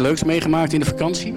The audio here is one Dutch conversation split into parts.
leuks meegemaakt in de vakantie?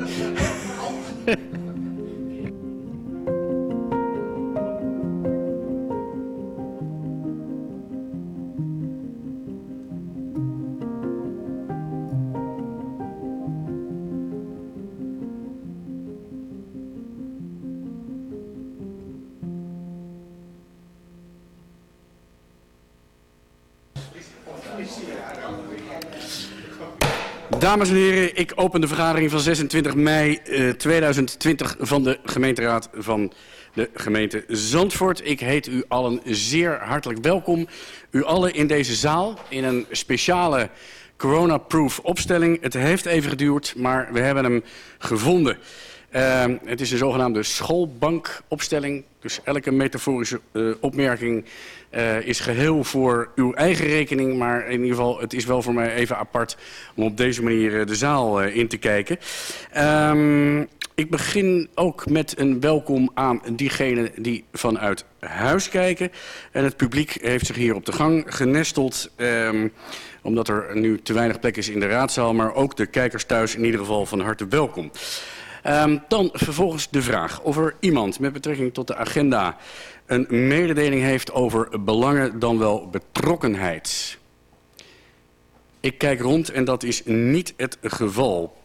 Dames en heren, ik open de vergadering van 26 mei 2020 eh, van de gemeenteraad van de gemeente Zandvoort. Ik heet u allen zeer hartelijk welkom. U allen in deze zaal in een speciale corona-proof opstelling. Het heeft even geduurd, maar we hebben hem gevonden. Uh, het is een zogenaamde schoolbankopstelling. Dus elke metaforische uh, opmerking uh, is geheel voor uw eigen rekening. Maar in ieder geval, het is wel voor mij even apart om op deze manier uh, de zaal uh, in te kijken. Um, ik begin ook met een welkom aan diegenen die vanuit huis kijken. En het publiek heeft zich hier op de gang genesteld. Um, omdat er nu te weinig plek is in de raadzaal. Maar ook de kijkers thuis in ieder geval van harte welkom. Um, dan vervolgens de vraag of er iemand met betrekking tot de agenda een mededeling heeft over belangen dan wel betrokkenheid. Ik kijk rond en dat is niet het geval.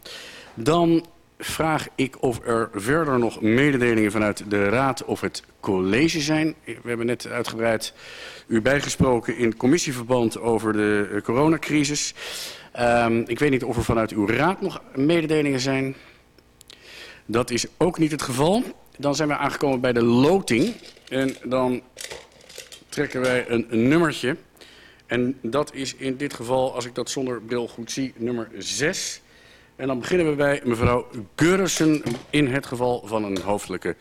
Dan vraag ik of er verder nog mededelingen vanuit de raad of het college zijn. We hebben net uitgebreid u bijgesproken in commissieverband over de coronacrisis. Um, ik weet niet of er vanuit uw raad nog mededelingen zijn. Dat is ook niet het geval. Dan zijn we aangekomen bij de loting. En dan trekken wij een, nummertje. En dat is in dit geval, als ik dat zonder bril goed zie, nummer 6. En dan beginnen we bij mevrouw Geurissen in het geval van een hoofdelijke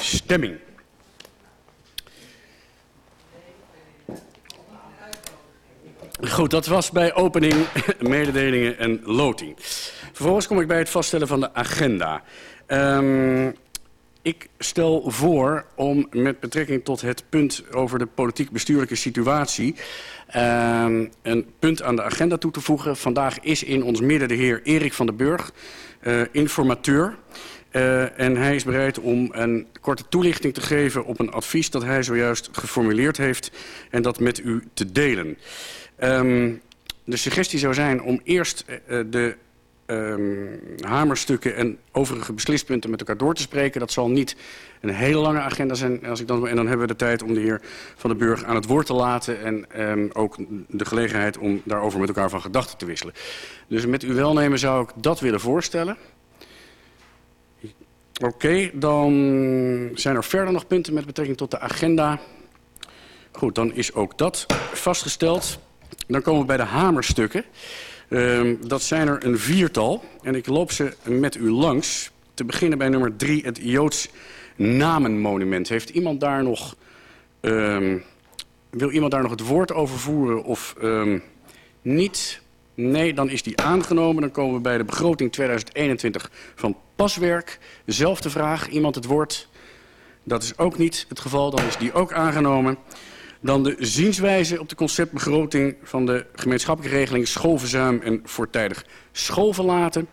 stemming. Goed, dat was bij opening, mededelingen en loting. Vervolgens kom ik bij het vaststellen van de agenda. Um, ik stel voor om met betrekking tot het punt over de politiek-bestuurlijke situatie... Um, een punt aan de agenda toe te voegen. Vandaag is in ons midden de heer Erik van den Burg, uh, informateur... Uh, en hij is bereid om een korte toelichting te geven op een advies dat hij zojuist geformuleerd heeft en dat met u te delen. Um, de suggestie zou zijn om eerst uh, de um, hamerstukken en overige beslispunten met elkaar door te spreken. Dat zal niet een hele lange agenda zijn. Als ik dan, en dan hebben we de tijd om de heer Van den Burg aan het woord te laten. En um, ook de gelegenheid om daarover met elkaar van gedachten te wisselen. Dus met uw welnemen zou ik dat willen voorstellen. Oké, dan zijn er verder nog punten met betrekking tot de agenda. Goed, dan is ook dat vastgesteld. Dan komen we bij de hamerstukken. Um, dat zijn er een viertal en ik loop ze met u langs. Te beginnen bij nummer drie, het Joods namenmonument. Heeft iemand daar nog, um, wil iemand daar nog het woord over voeren of um, niet? Nee, dan is die aangenomen. Dan komen we bij de begroting 2021 van Paswerk. Dezelfde vraag, iemand het woord? Dat is ook niet het geval, dan is die ook aangenomen. Dan de zienswijze op de conceptbegroting van de gemeenschappelijke regeling schoolverzuim en voortijdig schoolverlaten.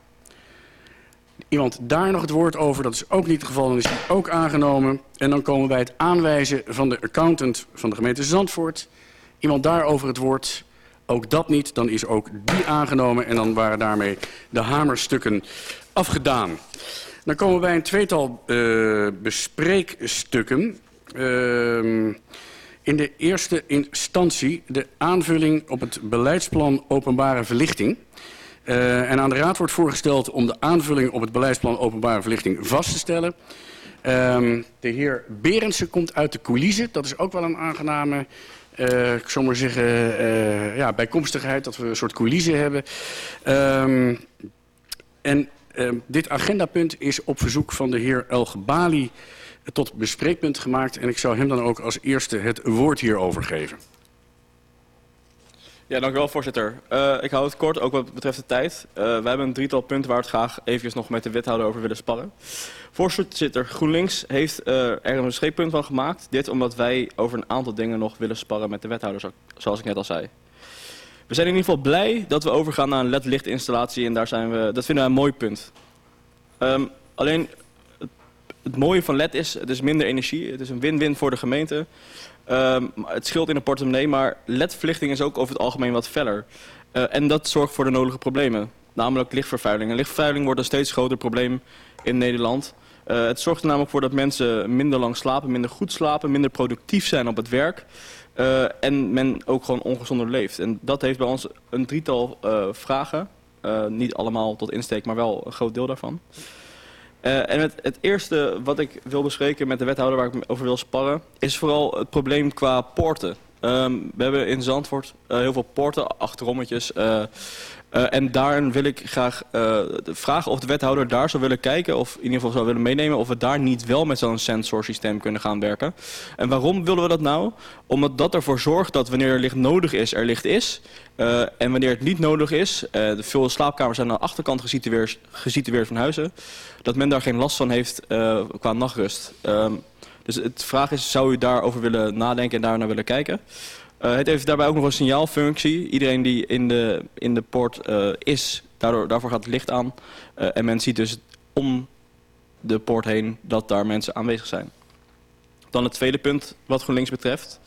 Iemand daar nog het woord over, dat is ook niet het geval, dan is die ook aangenomen. En dan komen we bij het aanwijzen van de accountant van de gemeente Zandvoort. Iemand daarover het woord, ook dat niet, dan is ook die aangenomen. En dan waren daarmee de hamerstukken afgedaan. Dan komen we bij een tweetal uh, bespreekstukken. Uh, in de eerste instantie de aanvulling op het beleidsplan openbare verlichting. Uh, en aan de Raad wordt voorgesteld om de aanvulling op het beleidsplan openbare verlichting vast te stellen. Um, de heer Berendsen komt uit de coulissen. Dat is ook wel een aangename, uh, ik zou maar zeggen, uh, ja, bijkomstigheid dat we een soort coulissen hebben. Um, en dit agendapunt is op verzoek van de heer El Gebali tot bespreekpunt gemaakt. En ik zou hem dan ook als eerste het woord hierover geven. Ja, dank u wel, voorzitter. Uh, ik hou het kort, ook wat betreft de tijd. Uh, wij hebben een drietal punten waar we het graag even nog met de wethouder over willen sparren. Voorzitter, GroenLinks heeft uh, er een bespreekpunt van gemaakt. Dit omdat wij over een aantal dingen nog willen sparren met de wethouder, zoals ik net al zei. We zijn in ieder geval blij dat we overgaan naar een LED-lichtinstallatie en daar zijn we, dat vinden wij een mooi punt. Um, alleen het, mooie van LED is, het is minder energie, het is een win-win voor de gemeente. Um, het scheelt in de portemonnee, maar LED-verlichting is ook over het algemeen wat feller. Uh, en dat zorgt voor de nodige problemen, namelijk lichtvervuiling. En lichtvervuiling wordt een steeds groter probleem in Nederland. Uh, het zorgt er namelijk voor dat mensen minder lang slapen, minder goed slapen, minder productief zijn op het werk. Uh, en men ook gewoon ongezonder leeft. En dat heeft bij ons een drietal vragen. Niet allemaal tot insteek, maar wel een groot deel daarvan. En het, het, eerste wat ik wil bespreken met de wethouder waar ik over wil sparren... is vooral het probleem qua poorten. Um, we hebben in Zandvoort heel veel poorten, achterommetjes... Uh, en daarin wil ik graag uh, vragen of de wethouder daar zou willen kijken... of in ieder geval zou willen meenemen... of we daar niet wel met zo'n sensorsysteem kunnen gaan werken. En waarom willen we dat nou? Omdat dat ervoor zorgt dat wanneer er licht nodig is, er licht is. Uh, en wanneer het niet nodig is... de veel slaapkamers zijn aan de achterkant gesitueerd, van huizen... dat men daar geen last van heeft qua nachtrust. dus de vraag is, zou u daarover willen nadenken en daar naar willen kijken... Uh, het heeft daarbij ook nog een signaalfunctie. Iedereen die in de, in de poort uh, is, daarvoor gaat het licht aan. Uh, en men ziet dus om de poort heen dat daar mensen aanwezig zijn. Dan het tweede punt wat GroenLinks betreft.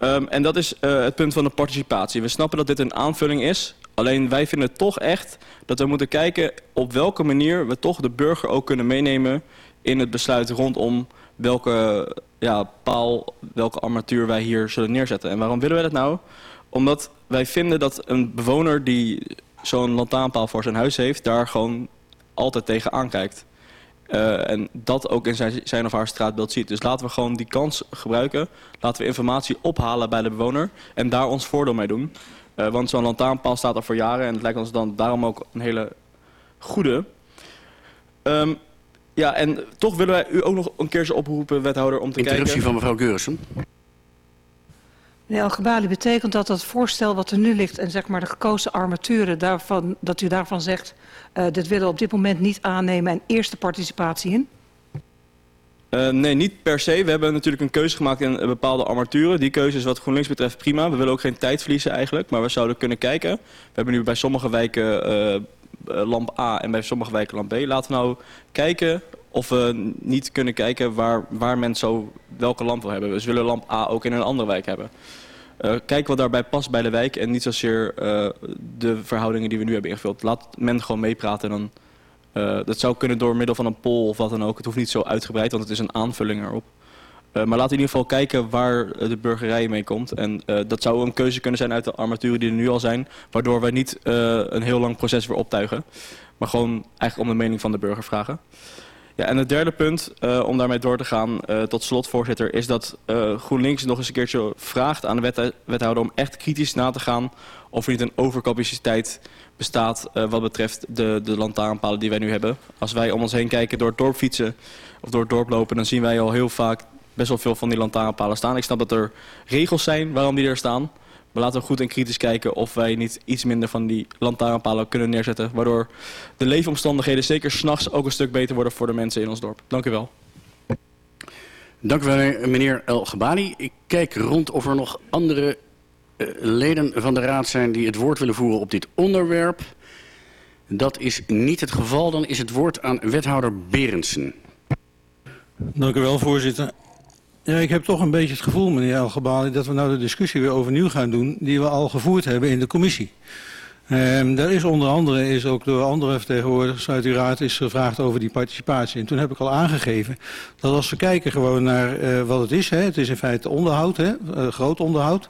Um, en dat is het punt van de participatie. We snappen dat dit een aanvulling is. Alleen wij vinden toch echt dat we moeten kijken op welke manier we toch de burger ook kunnen meenemen in het besluit rondom welke ja, paal, welke armatuur wij hier zullen neerzetten. En waarom willen wij dat nou? Omdat wij vinden dat een bewoner die zo'n lantaarnpaal voor zijn huis heeft... daar gewoon altijd tegen aankijkt. Uh, en dat ook in zijn, zijn of haar straatbeeld ziet. Dus laten we gewoon die kans gebruiken. Laten we informatie ophalen bij de bewoner. En daar ons voordeel mee doen. Uh, want zo'n lantaarnpaal staat al voor jaren. En het lijkt ons dan daarom ook een hele goede. Um, ja, en toch willen wij u ook nog een keer oproepen, wethouder, om te Interruptie kijken... van mevrouw Geursen. Meneer Algebali, betekent dat dat voorstel wat er nu ligt... en zeg maar de gekozen armaturen, daarvan, dat u daarvan zegt... Uh, dit willen we op dit moment niet aannemen en eerste participatie in? Uh, nee, niet per se. We hebben natuurlijk een keuze gemaakt in bepaalde armaturen. Die keuze is wat GroenLinks betreft prima. We willen ook geen tijd verliezen eigenlijk, maar we zouden kunnen kijken. We hebben nu bij sommige wijken uh, lamp A en bij sommige wijken lamp B. Laten we nou kijken of we niet kunnen kijken waar, waar men zo welke lamp wil hebben. Dus we willen lamp A ook in een andere wijk hebben. Uh, kijk wat daarbij past bij de wijk en niet zozeer uh, de verhoudingen die we nu hebben ingevuld. Laat men gewoon meepraten en dan... Dat zou kunnen door middel van een poll of wat dan ook. Het hoeft niet zo uitgebreid, want het is een aanvulling erop. Uh, maar laten we in ieder geval kijken waar de burgerij mee komt. En uh, dat zou een keuze kunnen zijn uit de armaturen die er nu al zijn. Waardoor wij niet een heel lang proces weer optuigen. Maar gewoon eigenlijk om de mening van de burger vragen. Ja, en het derde punt, om daarmee door te gaan tot slot, voorzitter, is dat GroenLinks nog eens een keertje vraagt aan de wet wethouder om echt kritisch na te gaan of er niet een overcapaciteit bestaat wat betreft de, de lantaarnpalen die wij nu hebben. Als wij om ons heen kijken door het dorp fietsen of door het dorp lopen, dan zien wij al heel vaak best wel veel van die lantaarnpalen staan. Ik snap dat er regels zijn waarom die er staan. Maar laten we goed en kritisch kijken of wij niet iets minder van die lantaarnpalen kunnen neerzetten. Waardoor de leefomstandigheden zeker s'nachts ook een stuk beter worden voor de mensen in ons dorp. Dank u wel. Dank u wel, meneer El Gabani. Ik kijk rond of er nog andere uh, leden van de raad zijn die het woord willen voeren op dit onderwerp. Dat is niet het geval. Dan is het woord aan wethouder Berendsen. Dank u wel, voorzitter. Ja, ik heb toch een beetje het gevoel, meneer Algebali, dat we nou de discussie weer overnieuw gaan doen die we al gevoerd hebben in de commissie. Um, daar is onder andere, is ook door andere vertegenwoordigers uit uw raad is gevraagd over die participatie. En toen heb ik al aangegeven dat als we kijken gewoon naar uh, wat het is, hè, het is in feite onderhoud, hè, uh, groot onderhoud.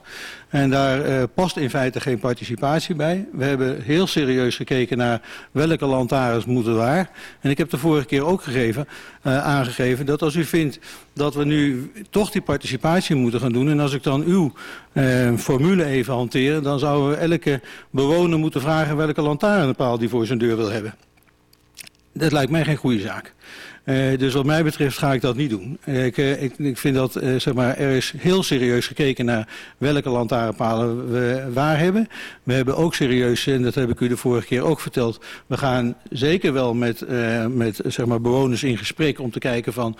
En daar uh, past in feite geen participatie bij. We hebben heel serieus gekeken naar welke lantaarns moeten waar. En ik heb de vorige keer ook gegeven, uh, aangegeven dat als u vindt dat we nu toch die participatie moeten gaan doen... en als ik dan uw uh, formule even hanteer... dan zouden we elke bewoner moeten vragen welke lantaarnpaal die voor zijn deur wil hebben. Dat lijkt mij geen goede zaak. Uh, dus wat mij betreft ga ik dat niet doen. Ik, uh, ik, ik, vind dat zeg maar, er is heel serieus gekeken naar welke lantaarnpalen we waar hebben. We hebben ook serieus, en dat heb ik u de vorige keer ook verteld, we gaan zeker wel met, met zeg maar, bewoners in gesprek om te kijken van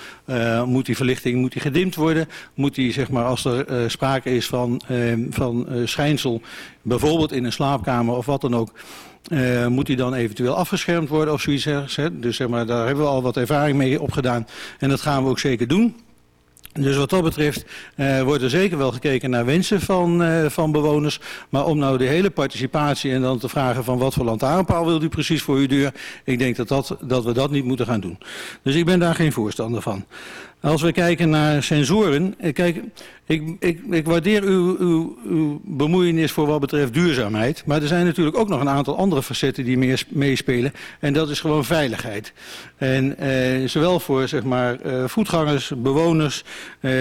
moet die verlichting moet die gedimd worden? Moet die, zeg maar, als er sprake is van, van schijnsel, bijvoorbeeld in een slaapkamer of wat dan ook, uh, moet die dan eventueel afgeschermd worden of zoiets. Dus zeg maar, daar hebben we al wat ervaring mee opgedaan. En dat gaan we ook zeker doen. Dus wat dat betreft uh, wordt er zeker wel gekeken naar wensen van, uh, van bewoners. Maar om nou de hele participatie en dan te vragen van wat voor lantaarnpaal wilt u precies voor uw deur. Ik denk dat, dat, dat we dat niet moeten gaan doen. Dus ik ben daar geen voorstander van. Als we kijken naar sensoren, eh, kijk, ik, ik, ik waardeer uw, uw, uw, bemoeienis voor wat betreft duurzaamheid. Maar er zijn natuurlijk ook nog een aantal andere facetten die meespelen. En dat is gewoon veiligheid. En eh, zowel voor zeg maar, eh, voetgangers, bewoners, eh,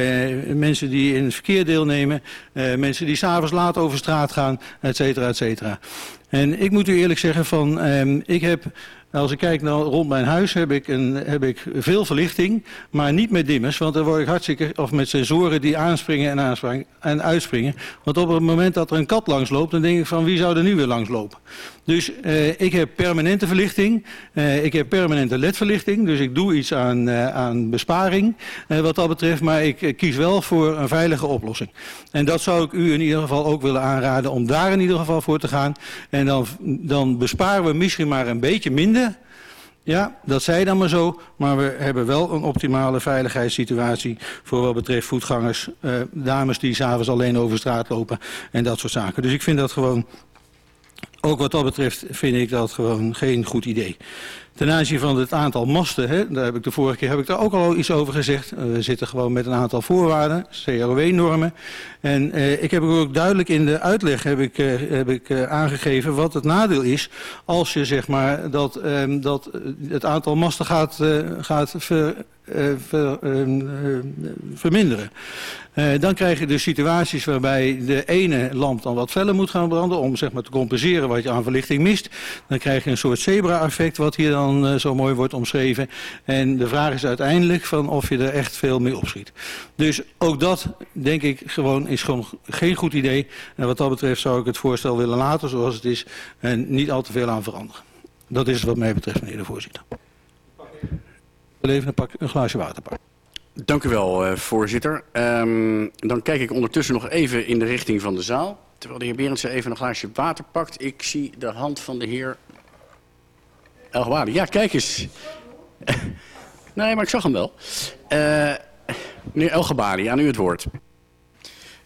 mensen die in het verkeer deelnemen, eh, mensen die s'avonds laat over straat gaan, et cetera, et cetera. En ik moet u eerlijk zeggen van, ehm, ik heb als ik kijk naar rond mijn huis heb ik, een, heb ik veel verlichting, maar niet met dimmers. Want dan word ik hartstikke, of met sensoren die aanspringen en, aanspringen en uitspringen. Want op het moment dat er een kat langs loopt, dan denk ik van wie zou er nu weer langs lopen. Dus eh, ik heb permanente verlichting, eh, ik heb permanente ledverlichting. Dus ik doe iets aan, uh, aan besparing wat dat betreft. Maar ik kies wel voor een veilige oplossing. En dat zou ik u in ieder geval ook willen aanraden om daar in ieder geval voor te gaan. En dan, dan besparen we misschien maar een beetje minder. Ja, dat zei dan maar zo, maar we hebben wel een optimale veiligheidssituatie voor wat betreft voetgangers, dames die s'avonds alleen over straat lopen en dat soort zaken. Dus ik vind dat gewoon, ook wat dat betreft, vind ik dat gewoon geen goed idee. Ten aanzien van het aantal masten, hè, daar heb ik de vorige keer heb ik daar ook al iets over gezegd. Uh, we zitten gewoon met een aantal voorwaarden, CROW-normen. En uh, ik heb ook duidelijk in de uitleg heb ik, uh, heb ik aangegeven wat het nadeel is als je zeg maar dat, ehm, dat het aantal masten gaat, gaat ver, uh, ver, uh, verminderen. Dan krijg je dus situaties waarbij de ene lamp dan wat feller moet gaan branden om zeg maar, te compenseren wat je aan verlichting mist. Dan krijg je een soort zebra-effect wat hier dan zo mooi wordt omschreven. En de vraag is uiteindelijk van of je er echt veel mee opschiet. Dus ook dat denk ik gewoon is gewoon geen goed idee. En wat dat betreft zou ik het voorstel willen laten zoals het is en niet al te veel aan veranderen. Dat is wat mij betreft meneer de voorzitter even een, pak, een glaasje water pakken. Dank u wel, uh, voorzitter. Um, dan kijk ik ondertussen nog even in de richting van de zaal. Terwijl de heer Berendsen even een glaasje water pakt. Ik zie de hand van de heer Elgwade. Ja, kijk eens. nee, maar ik zag hem wel. Uh, meneer Elgebari, aan u het woord.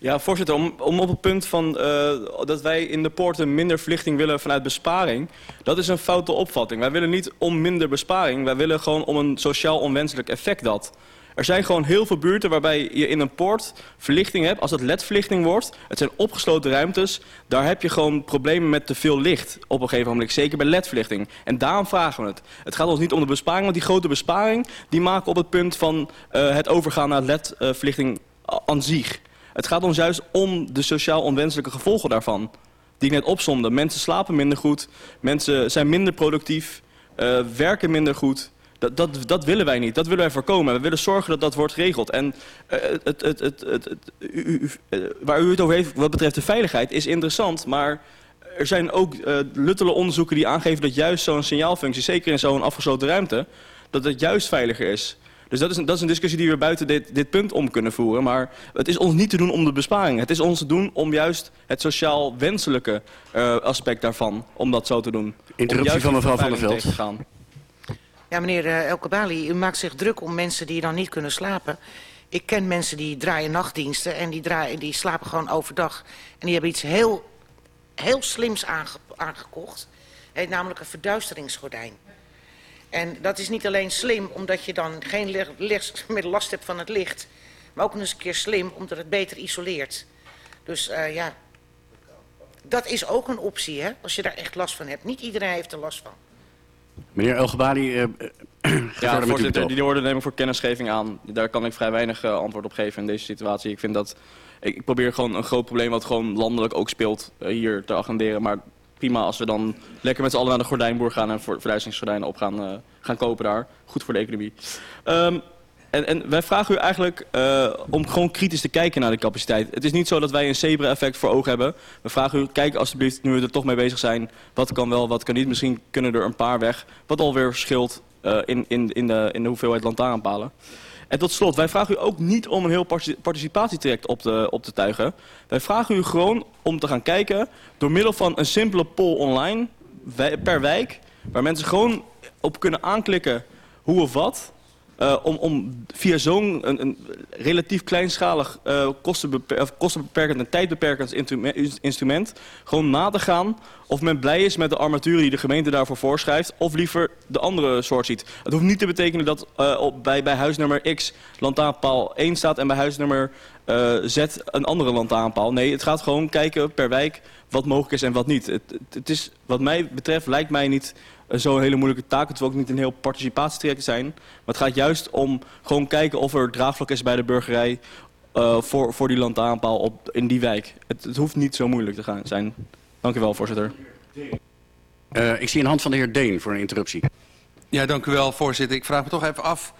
Ja, voorzitter, om, op het punt van uh, dat wij in de poorten minder verlichting willen vanuit besparing, dat is een foute opvatting. Wij willen niet om minder besparing, wij willen gewoon om een sociaal onwenselijk effect dat. Er zijn gewoon heel veel buurten waarbij je in een poort verlichting hebt. Als het ledverlichting wordt, het zijn opgesloten ruimtes, daar heb je gewoon problemen met te veel licht op een gegeven moment. Zeker bij ledverlichting. En daarom vragen we het. Het gaat ons niet om de besparing, want die grote besparing, die maken op het punt van uh, het overgaan naar ledverlichting aan zich. Het gaat ons juist om de sociaal onwenselijke gevolgen daarvan. Die ik net opzomde. Mensen slapen minder goed. Mensen zijn minder productief. Uh, werken minder goed. Dat, dat, dat willen wij niet. Dat willen wij voorkomen. We willen zorgen dat dat wordt geregeld. En uh, het, het, het, u, uh, waar u het over heeft wat betreft de veiligheid is interessant. Maar er zijn ook uh, luttele onderzoeken die aangeven dat juist zo'n signaalfunctie, zeker in zo'n afgesloten ruimte, dat het juist veiliger is. Dus dat is, een, dat is een discussie die we buiten dit, dit punt om kunnen voeren. Maar het is ons niet te doen om de besparing. Het is ons te doen om juist het sociaal wenselijke uh, aspect daarvan, om dat zo te doen. Interruptie van mevrouw Van der Veld. Ja, meneer uh, Elke Bali, u maakt zich druk om mensen die dan niet kunnen slapen. Ik ken mensen die draaien nachtdiensten en die, draaien, die slapen gewoon overdag. En die hebben iets heel, heel slims aange, aangekocht. Namelijk een verduisteringsgordijn. En dat is niet alleen slim omdat je dan geen licht, meer last hebt van het licht. Maar ook nog eens een keer slim omdat het beter isoleert. Dus uh, ja, dat is ook een optie hè, als je daar echt last van hebt. Niet iedereen heeft er last van. Meneer Elgebali, uh, ja, voorzitter, die orde neem ik voor kennisgeving aan. Daar kan ik vrij weinig uh, antwoord op geven in deze situatie. Ik vind dat, ik, ik, probeer gewoon een groot probleem wat gewoon landelijk ook speelt hier te agenderen. Maar prima als we dan lekker met z'n allen naar de gordijnboer gaan en voor op gaan, uh, gaan kopen daar. Goed voor de economie. Um, en, en, wij vragen u eigenlijk uh, om gewoon kritisch te kijken naar de capaciteit. Het is niet zo dat wij een zebra-effect voor ogen hebben. We vragen u, kijk alsjeblieft, nu we er toch mee bezig zijn, wat kan wel, wat kan niet. Misschien kunnen er een paar weg, wat alweer scheelt uh, in, in, in, de, in de hoeveelheid lantaarnpalen. En tot slot, wij vragen u ook niet om een heel participatietraject op te, op tuigen. Wij vragen u gewoon om te gaan kijken door middel van een simpele poll online per wijk, waar mensen gewoon op kunnen aanklikken hoe of wat. Uh, om, om, via zo'n een, een, relatief kleinschalig, kostenbeper kostenbeperkend en tijdbeperkend instrument... gewoon na te gaan of men blij is met de armatuur die de gemeente daarvoor voorschrijft... of liever de andere soort ziet. Het hoeft niet te betekenen dat op, bij, bij huisnummer X lantaarnpaal 1 staat... en bij huisnummer Z een andere lantaarnpaal. Nee, het gaat gewoon kijken per wijk wat mogelijk is en wat niet. Het, het is, wat mij betreft lijkt mij niet zo'n hele moeilijke taak. Het wil ook niet een heel participatietraject zijn. Maar het gaat juist om gewoon kijken of er draagvlak is bij de burgerij... Uh, voor, voor die lantaarnpaal op, in die wijk. Het, het, hoeft niet zo moeilijk te gaan zijn. Dank u wel, voorzitter. Uh, ik zie een hand van de heer Deen voor een interruptie. Ja, dank u wel, voorzitter. Ik vraag me toch even af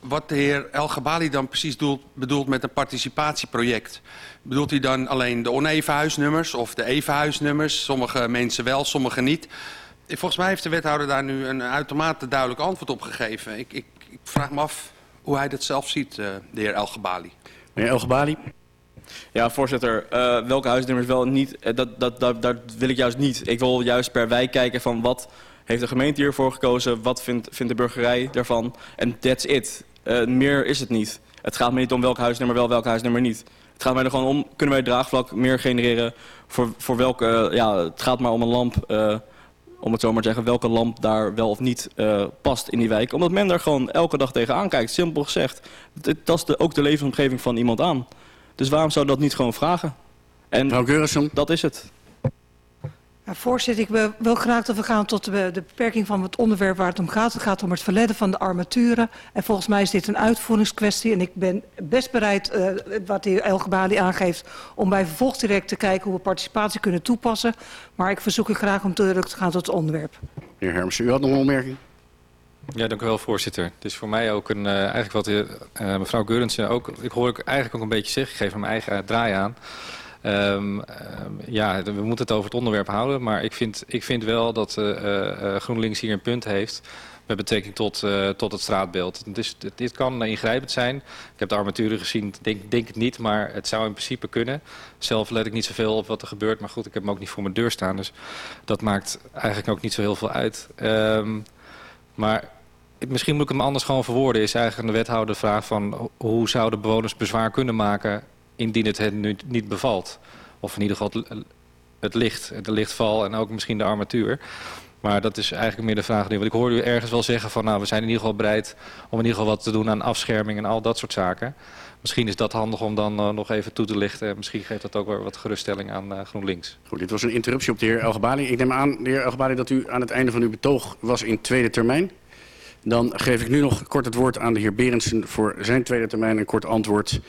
wat de heer El Gabali dan precies doelt, bedoelt met een participatieproject. Bedoelt hij dan alleen de oneven huisnummers of de even huisnummers? Sommige mensen wel, sommige niet. Volgens mij heeft de wethouder daar nu een uitermate duidelijk antwoord op gegeven. Ik, ik, ik vraag me af hoe hij dat zelf ziet, uh, de heer El Gabali. Meneer El Gabali? Ja, voorzitter. Uh, welke huisnummers wel niet, uh, dat, dat, dat, dat wil ik juist niet. Ik wil juist per wijk kijken van wat heeft de gemeente hiervoor gekozen, wat vindt, vindt de burgerij daarvan. En that's it. Uh, meer is het niet. Het gaat me niet om welk huisnummer wel, welk huisnummer niet. Het gaat mij er gewoon om, kunnen wij draagvlak meer genereren voor, voor welke, ja, het gaat maar om een lamp om het zo maar te zeggen, welke lamp daar wel of niet uh, past in die wijk. Omdat men daar gewoon elke dag tegenaan kijkt, simpel gezegd. Dat tast ook de levensomgeving van iemand aan. Dus waarom zou dat niet gewoon vragen? En Mevrouw dat is het. Voorzitter, ik wil graag dat we gaan tot de, de, beperking van het onderwerp waar het om gaat. Het gaat om het verledden van de armaturen. En volgens mij is dit een uitvoeringskwestie. En ik ben best bereid, uh, wat de heer Elgebali aangeeft, om bij vervolgdirect te kijken hoe we participatie kunnen toepassen. Maar ik verzoek u graag om terug te gaan tot het onderwerp. Meneer Hermsen, u had nog een opmerking? Ja, dank u wel, voorzitter. Het is voor mij ook een, uh, eigenlijk wat de, uh, mevrouw Geurensen ook, ik hoor ik eigenlijk ook een beetje zeggen, ik geef mijn eigen draai aan. Um, ja, we moeten het over het onderwerp houden. Maar ik vind, ik vind wel dat uh, uh, GroenLinks hier een punt heeft met betrekking tot, tot het straatbeeld. Dus dit kan ingrijpend zijn. Ik heb de armaturen gezien, denk, denk het niet, maar het zou in principe kunnen. Zelf let ik niet zoveel op wat er gebeurt, maar goed, ik heb hem ook niet voor mijn deur staan. Dus dat maakt eigenlijk ook niet zo heel veel uit. Um, maar misschien moet ik hem anders gewoon verwoorden. Is eigenlijk aan de wethouder de vraag van hoe zouden bewoners bezwaar kunnen maken indien het hen nu niet bevalt. Of in ieder geval het, licht, de lichtval en ook misschien de armatuur. Maar dat is eigenlijk meer de vraag. Want ik hoorde u ergens wel zeggen van nou we zijn in ieder geval bereid om in ieder geval wat te doen aan afscherming en al dat soort zaken. Misschien is dat handig om dan uh, nog even toe te lichten. Misschien geeft dat ook weer wat geruststelling aan uh, GroenLinks. Goed, dit was een interruptie op de heer Elgebali. Ik neem aan, de heer Elgebali, dat u aan het einde van uw betoog was in tweede termijn. Dan geef ik nu nog kort het woord aan de heer Berendsen voor zijn tweede termijn. Een kort antwoord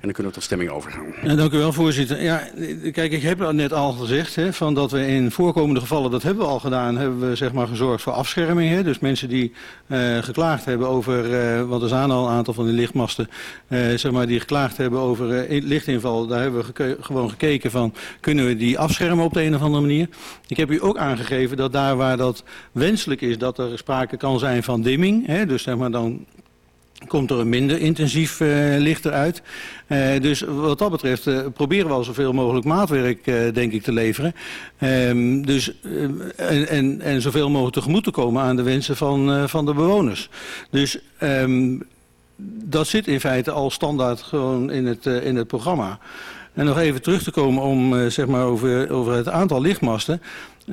en dan kunnen we tot stemming overgaan. Ja, dank u wel, voorzitter. Ja, kijk, ik heb net al gezegd hè, van dat we in voorkomende gevallen, dat hebben we al gedaan, hebben we zeg maar gezorgd voor afscherming. Hè. Dus mensen die uh, geklaagd hebben over, uh, want er zijn al een aantal van die lichtmasten, uh, zeg maar, die geklaagd hebben over lichtinval. Daar hebben we gewoon gekeken van, kunnen we die afschermen op de een of andere manier. Ik heb u ook aangegeven dat daar waar dat wenselijk is, dat er sprake kan zijn van dimming. Hè. Dus zeg maar dan komt er een minder intensief uh, licht eruit. Uh, dus wat dat betreft uh, proberen we al zoveel mogelijk maatwerk, denk ik, te leveren. Um, dus, en, en, en zoveel mogelijk tegemoet te komen aan de wensen van, van de bewoners. Dus um, dat zit in feite al standaard gewoon in het, in het programma. En nog even terug te komen om, zeg maar over, over het aantal lichtmasten.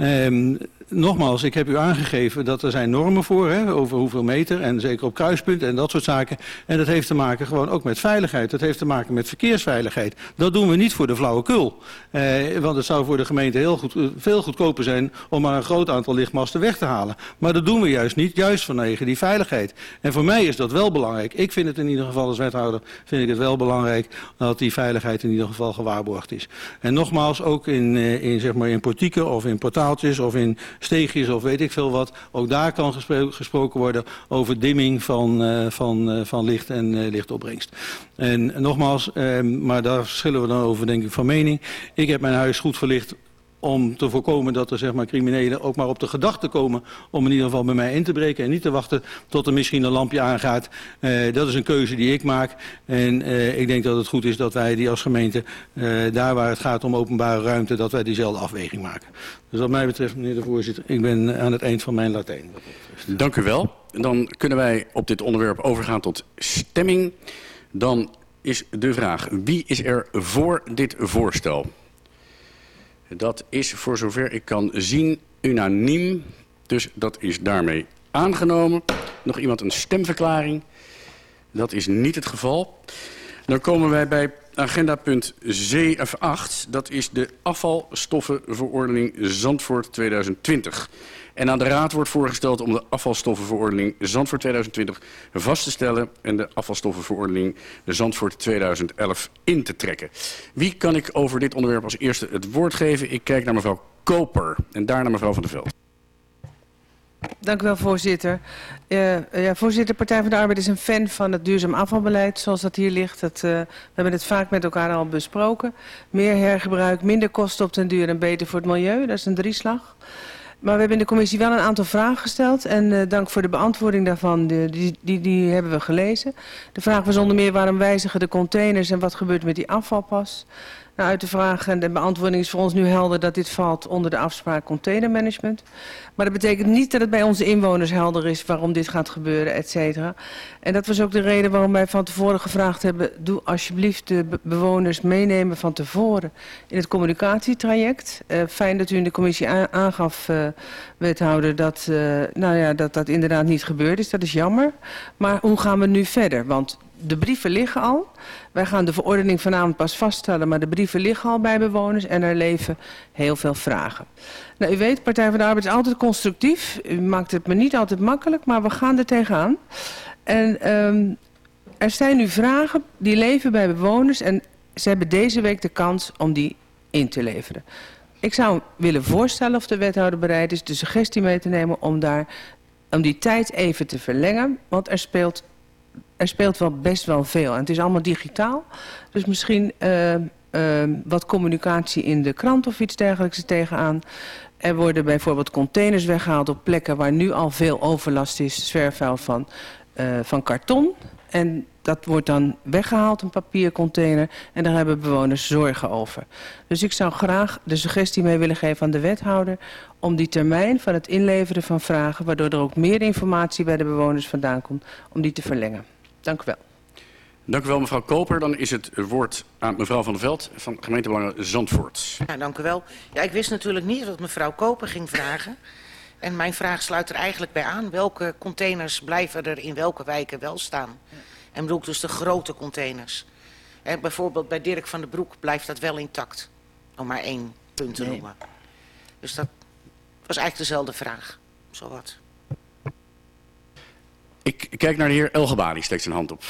Um, nogmaals, ik heb u aangegeven dat er zijn normen voor, hè, over hoeveel meter en zeker op kruispunten en dat soort zaken. En dat heeft te maken gewoon ook met veiligheid. Dat heeft te maken met verkeersveiligheid. Dat doen we niet voor de flauwekul. Eh, want het zou voor de gemeente heel goed, veel goedkoper zijn om maar een groot aantal lichtmasten weg te halen. Maar dat doen we juist niet, juist vanwege die veiligheid. En voor mij is dat wel belangrijk. Ik vind het in ieder geval als wethouder vind ik het wel belangrijk dat die veiligheid in ieder geval gewaarborgd is. En nogmaals, ook in, in, zeg maar in portieken of in portalen zaaltjes of in steegjes of weet ik veel wat. Ook daar kan gespro gesproken worden over dimming van, uh, van, uh, van licht en uh, lichtopbrengst. En nogmaals, maar daar verschillen we dan over denk ik van mening. Ik heb mijn huis goed verlicht om te voorkomen dat er zeg maar, criminelen ook maar op de gedachte komen om in ieder geval bij mij in te breken en niet te wachten tot er misschien een lampje aangaat. Uh, dat is een keuze die ik maak en uh, ik denk dat het goed is dat wij die als gemeente, uh, daar waar het gaat om openbare ruimte, dat wij diezelfde afweging maken. Dus wat mij betreft, meneer de voorzitter, ik ben aan het eind van mijn Latijn. Dank u wel. Dan kunnen wij op dit onderwerp overgaan tot stemming. Dan is de vraag, wie is er voor dit voorstel? Dat is voor zover ik kan zien unaniem. Dus dat is daarmee aangenomen. Nog iemand een stemverklaring? Dat is niet het geval. Dan komen wij bij agenda punt 8. Dat is de afvalstoffenverordening Zandvoort 2020. En aan de Raad wordt voorgesteld om de afvalstoffenverordening Zandvoort 2020 vast te stellen... en de afvalstoffenverordening Zandvoort 2011 in te trekken. Wie kan ik over dit onderwerp als eerste het woord geven? Ik kijk naar mevrouw Koper en daarna mevrouw Van der Veld. Dank u wel, voorzitter. Uh, ja, voorzitter, Partij van de Arbeid is een fan van het duurzaam afvalbeleid zoals dat hier ligt. Dat, uh, we hebben het vaak met elkaar al besproken. Meer hergebruik, minder kosten op den duur en beter voor het milieu. Dat is een drieslag. Maar we hebben in de commissie wel een aantal vragen gesteld. En uh, dank voor de beantwoording daarvan. Die, die, die hebben we gelezen. De vraag was onder meer waarom wijzigen de containers en wat gebeurt met die afvalpas. Nou, uit de vraag en de beantwoording is voor ons nu helder dat dit valt onder de afspraak containermanagement. Maar dat betekent niet dat het bij onze inwoners helder is waarom dit gaat gebeuren, et cetera. En dat was ook de reden waarom wij van tevoren gevraagd hebben... doe alsjeblieft de bewoners meenemen van tevoren in het communicatietraject. Uh, fijn dat u in de commissie aangaf, uh, wethouder, dat, uh, nou ja, dat dat inderdaad niet gebeurd is. Dat is jammer. Maar hoe gaan we nu verder? Want de brieven liggen al. Wij gaan de verordening vanavond pas vaststellen, maar de brieven liggen al bij bewoners en er leven heel veel vragen. Nou, u weet, Partij van de Arbeid is altijd constructief. U maakt het me niet altijd makkelijk, maar we gaan er tegenaan. En um, er zijn nu vragen die leven bij bewoners en ze hebben deze week de kans om die in te leveren. Ik zou willen voorstellen of de wethouder bereid is de suggestie mee te nemen om, daar, om die tijd even te verlengen. Want er speelt er speelt wel best wel veel. En het is allemaal digitaal. Dus misschien uh, uh, wat communicatie in de krant of iets dergelijks tegenaan. Er worden bijvoorbeeld containers weggehaald op plekken waar nu al veel overlast is. Zwerfvuil van, uh, van karton. En dat wordt dan weggehaald, een papiercontainer. En daar hebben bewoners zorgen over. Dus ik zou graag de suggestie mee willen geven aan de wethouder... om die termijn van het inleveren van vragen... waardoor er ook meer informatie bij de bewoners vandaan komt... om die te verlengen. Dank u wel. Dank u wel, mevrouw Koper. Dan is het woord aan mevrouw Van der Veld van gemeentebelangen Zandvoort. Ja, dank u wel. Ja, ik wist natuurlijk niet dat mevrouw Koper ging vragen. En mijn vraag sluit er eigenlijk bij aan. Welke containers blijven er in welke wijken wel staan? En bedoel ik dus de grote containers. En bijvoorbeeld bij Dirk van den Broek blijft dat wel intact. Om maar één punt te nee. noemen. Dus dat was eigenlijk dezelfde vraag. Zowat. Ik kijk naar de heer Elgebali, steekt zijn hand op.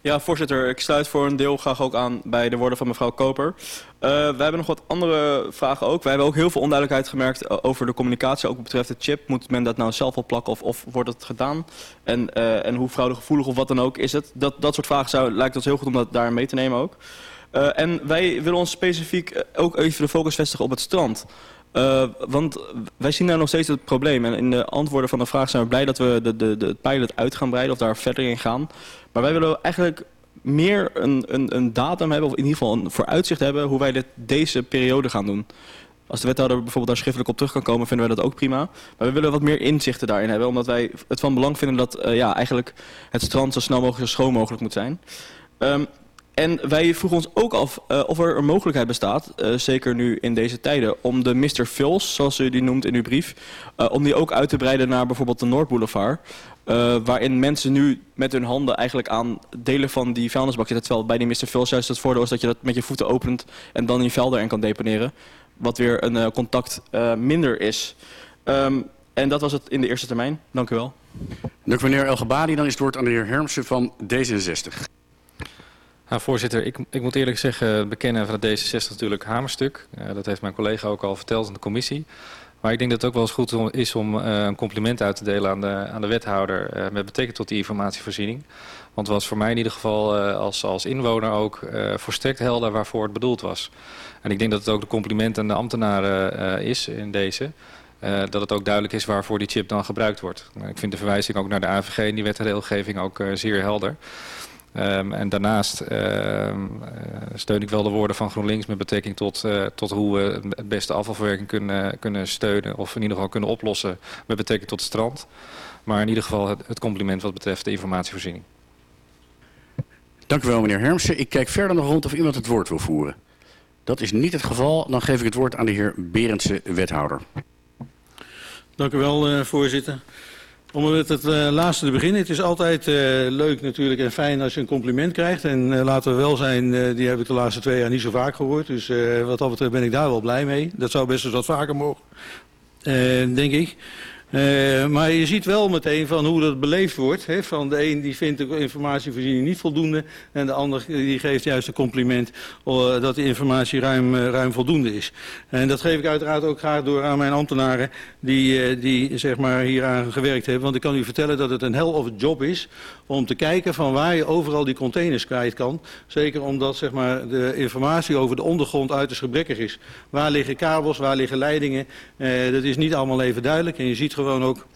Ja, voorzitter, ik sluit voor een deel graag ook aan bij de woorden van mevrouw Koper. Uh, wij hebben nog wat andere vragen ook. Wij hebben ook heel veel onduidelijkheid gemerkt over de communicatie, ook betreft de chip. Moet men dat nou zelf opplakken of, of wordt het gedaan? En, uh, en hoe fraudegevoelig of wat dan ook is het? Dat, dat soort vragen zou, lijkt ons heel goed om dat daar mee te nemen ook. Uh, en wij willen ons specifiek ook even de focus vestigen op het strand. Uh, want wij zien daar nog steeds het probleem. En in de antwoorden van de vraag zijn we blij dat we de, de, de pilot uit gaan breiden of daar verder in gaan. Maar wij willen eigenlijk meer een, een, een datum hebben, of in ieder geval een vooruitzicht hebben hoe wij dit deze periode gaan doen. Als de wethouder bijvoorbeeld daar schriftelijk op terug kan komen, vinden wij dat ook prima. Maar we willen wat meer inzichten daarin hebben, omdat wij het van belang vinden dat ja, eigenlijk het strand zo snel mogelijk zo schoon mogelijk moet zijn. Um, En wij vroegen ons ook af uh, of er een mogelijkheid bestaat, uh, zeker nu in deze tijden, om de Mr. Fills, zoals u die noemt in uw brief, uh, om die ook uit te breiden naar bijvoorbeeld de Noordboulevard. Waarin mensen nu met hun handen eigenlijk aan delen van die vuilnisbak zitten. Terwijl bij die Mr. Fills juist het voordeel is dat je dat met je voeten opent en dan je vuil erin kan deponeren. Wat weer een contact minder is. Um, en dat was het in de eerste termijn. Dank u wel. Dank meneer Elgebadi. Dan is het woord aan de heer Hermsen van D66. Nou, voorzitter, ik, ik moet eerlijk zeggen, bekennen van het D66 natuurlijk hamerstuk. Uh, dat heeft mijn collega ook al verteld in de commissie. Maar ik denk dat het ook wel eens goed is om uh, een compliment uit te delen aan de, aan de wethouder uh, met betrekking tot die informatievoorziening. Want het was voor mij in ieder geval als, als inwoner ook volstrekt helder waarvoor het bedoeld was. En ik denk dat het ook de compliment aan de ambtenaren is in deze. dat het ook duidelijk is waarvoor die chip dan gebruikt wordt. Ik vind de verwijzing ook naar de AVG en die wetregelgeving ook zeer helder. Um, en daarnaast uh, steun ik wel de woorden van GroenLinks met betrekking tot, uh, tot hoe we het beste afvalverwerking kunnen, kunnen steunen. Of in ieder geval kunnen oplossen met betrekking tot het strand. Maar in ieder geval het, het compliment wat betreft de informatievoorziening. Dank u wel meneer Hermsen. Ik kijk verder nog rond of iemand het woord wil voeren. Dat is niet het geval. Dan geef ik het woord aan de heer Berendse, wethouder. Dank u wel, uh, voorzitter. Om met het uh, laatste te beginnen. Het is altijd uh, leuk natuurlijk en fijn als je een compliment krijgt. En uh, laten we wel zijn, die heb ik de laatste twee jaar niet zo vaak gehoord. Dus wat dat betreft ben ik daar wel blij mee. Dat zou best eens wat vaker mogen, denk ik. Uh, maar je ziet wel meteen van hoe dat beleefd wordt. Hè? Van de een die vindt de informatievoorziening niet voldoende. En de ander die geeft juist een compliment uh, dat de informatie ruim, uh, ruim voldoende is. En dat geef ik uiteraard ook graag door aan mijn ambtenaren die, die zeg maar hieraan gewerkt hebben. Want ik kan u vertellen dat het een hell of a job is om te kijken van waar je overal die containers kwijt kan. Zeker omdat zeg maar, de informatie over de ondergrond uiterst gebrekkig is. Waar liggen kabels, waar liggen leidingen. dat is niet allemaal even duidelijk. En je ziet gewoon ook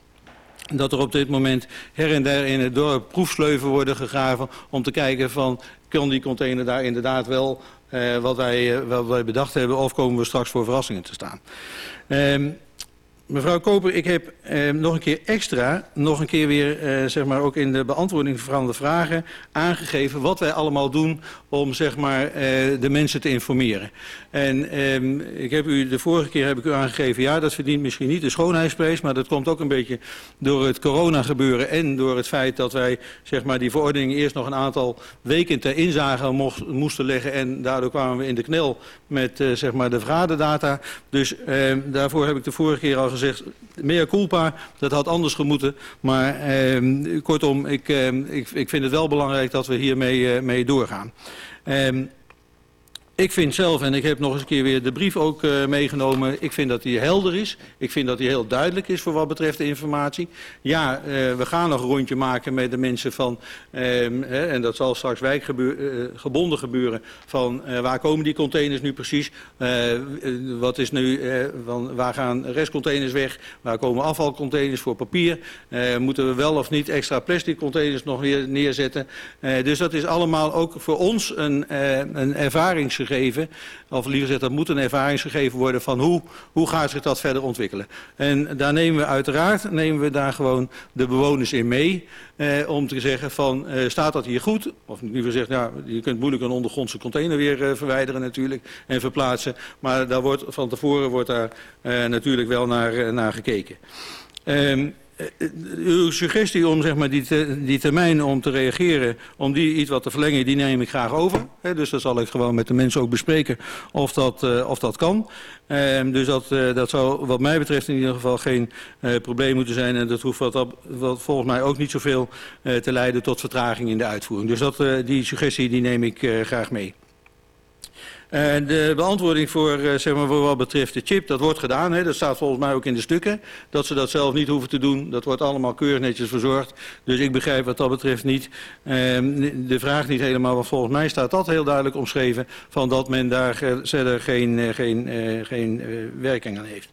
dat er op dit moment her en der in het dorp proefsleuven worden gegraven om te kijken van kan die container daar inderdaad wel uh, wat, wij, uh, wat wij bedacht hebben of komen we straks voor verrassingen te staan. Um, Mevrouw Koper, ik heb eh, nog een keer extra, nog een keer weer, eh, zeg maar ook in de beantwoording van de vragen, aangegeven wat wij allemaal doen om zeg maar eh, de mensen te informeren. En eh, ik heb u de vorige keer heb ik u aangegeven, ja dat verdient misschien niet de schoonheidsprijs, maar dat komt ook een beetje door het corona gebeuren en door het feit dat wij zeg maar die verordening eerst nog een aantal weken ter inzage moesten leggen en daardoor kwamen we in de knel met uh, zeg maar de vergaderdata. Dus uh, daarvoor heb ik de vorige keer al gezegd gezegd, meer culpa, dat had anders gemoeten. Maar eh, kortom, ik, eh, ik, ik vind het wel belangrijk dat we hiermee uh, mee doorgaan. Eh, ik vind zelf, en ik heb nog eens een keer weer de brief ook uh, meegenomen, ik vind dat die helder is. Ik vind dat die heel duidelijk is voor wat betreft de informatie. Ja, uh, we gaan nog een rondje maken met de mensen van, uh, hè, en dat zal straks wijkgebonden gebeuren, van waar komen die containers nu precies? wat is nu, van, waar gaan restcontainers weg? Waar komen afvalcontainers voor papier? moeten we wel of niet extra plastic containers nog weer neerzetten? dus dat is allemaal ook voor ons een, een ervaringsgegeven Of liever gezegd, dat moet een ervaringsgegeven worden van hoe, hoe gaat zich dat verder ontwikkelen. En daar nemen we uiteraard, nemen we daar gewoon de bewoners in mee. Eh, om te zeggen van, eh, staat dat hier goed? Of liever gezegd, ja, je kunt moeilijk een ondergrondse container weer uh, verwijderen natuurlijk en verplaatsen. Maar daar wordt, van tevoren wordt daar uh, natuurlijk wel naar, naar gekeken. Um, uw suggestie om zeg maar, die, die termijn om te reageren, om die iets wat te verlengen, die neem ik graag over. He, dus dat zal ik gewoon met de mensen ook bespreken of dat, uh, of dat kan. Uh, dus dat, uh, dat zou wat mij betreft in ieder geval geen probleem moeten zijn. En dat hoeft wat, wat volgens mij ook niet zoveel te leiden tot vertraging in de uitvoering. Dus dat, die suggestie die neem ik graag mee. En de beantwoording voor, uh, zeg maar, voor wat betreft de chip, dat wordt gedaan. Hè. Dat staat volgens mij ook in de stukken. Dat ze dat zelf niet hoeven te doen. Dat wordt allemaal keurig netjes verzorgd. Dus ik begrijp wat dat betreft niet uh, de vraag niet helemaal. Want volgens mij staat dat heel duidelijk omschreven. Van dat men daar verder geen, uh, geen, werking aan heeft.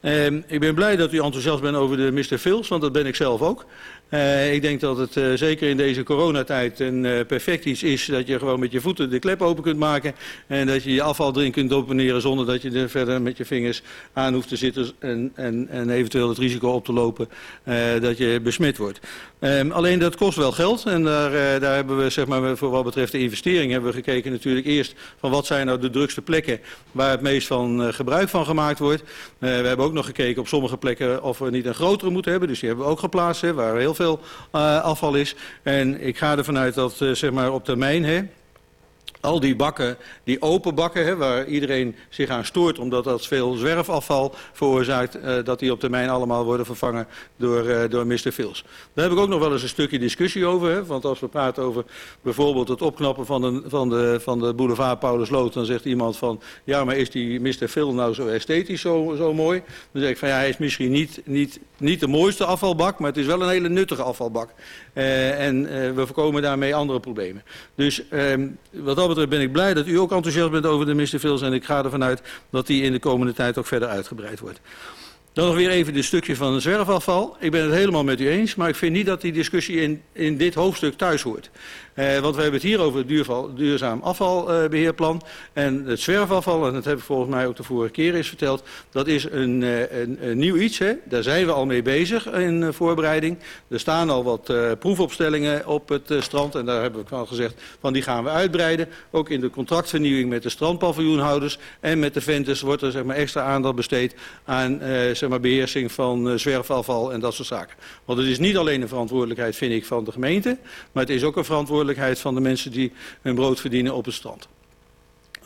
Uh, ik ben blij dat u enthousiast bent over de Mr. Phils, want dat ben ik zelf ook. Uh, ik denk dat het uh, zeker in deze coronatijd een uh, perfect iets is dat je gewoon met je voeten de klep open kunt maken. En dat je je afval erin kunt deponeren zonder dat je er verder met je vingers aan hoeft te zitten en, en, en eventueel het risico op te lopen dat je besmet wordt. Um, alleen dat kost wel geld en daar, daar hebben we zeg maar, voor wat betreft de investering hebben we gekeken natuurlijk eerst van wat zijn nou de drukste plekken waar het meest van gebruik van gemaakt wordt. we hebben ook nog gekeken op sommige plekken of we niet een grotere moeten hebben, dus die hebben we ook geplaatst hè, waar heel veel uh, afval is. En ik ga ervan uit dat uh, zeg maar op termijn, hè, al die bakken, die open bakken, hè, waar iedereen zich aan stoort omdat dat veel zwerfafval veroorzaakt, eh, dat die op termijn allemaal worden vervangen door, eh, door Mr. Fils. Daar heb ik ook nog wel eens een stukje discussie over. Hè, want als we praten over bijvoorbeeld het opknappen van de, van de, van de boulevard Paulusloot, dan zegt iemand van, ja maar is die Mr. Phil nou zo esthetisch zo, zo mooi? Dan zeg ik van ja, hij is misschien niet, niet, niet de mooiste afvalbak, maar het is wel een hele nuttige afvalbak. Uh, en uh, we voorkomen daarmee andere problemen. Dus uh, wat dat betreft ben ik blij dat u ook enthousiast bent over de Mr. En ik ga ervan uit dat die in de komende tijd ook verder uitgebreid wordt. Dan nog weer even dit stukje van zwerfafval. Ik ben het helemaal met u eens, maar ik vind niet dat die discussie in, in dit hoofdstuk thuis hoort. Eh, want we hebben het hier over het duurval, duurzaam afvalbeheerplan. Uh, en het zwerfafval, en dat heb ik volgens mij ook de vorige keer eens verteld, dat is een, uh, een, nieuw iets. Hè? Daar zijn we al mee bezig in voorbereiding. Er staan al wat proefopstellingen op het strand. En daar hebben we al gezegd van die gaan we uitbreiden. Ook in de contractvernieuwing met de strandpaviljoenhouders en met de ventes wordt er zeg maar, extra aandacht besteed aan uh, zeg maar, beheersing van zwerfafval en dat soort zaken. Want het is niet alleen een verantwoordelijkheid, vind ik, van de gemeente. Maar het is ook een verantwoordelijkheid van de mensen die hun brood verdienen op het strand.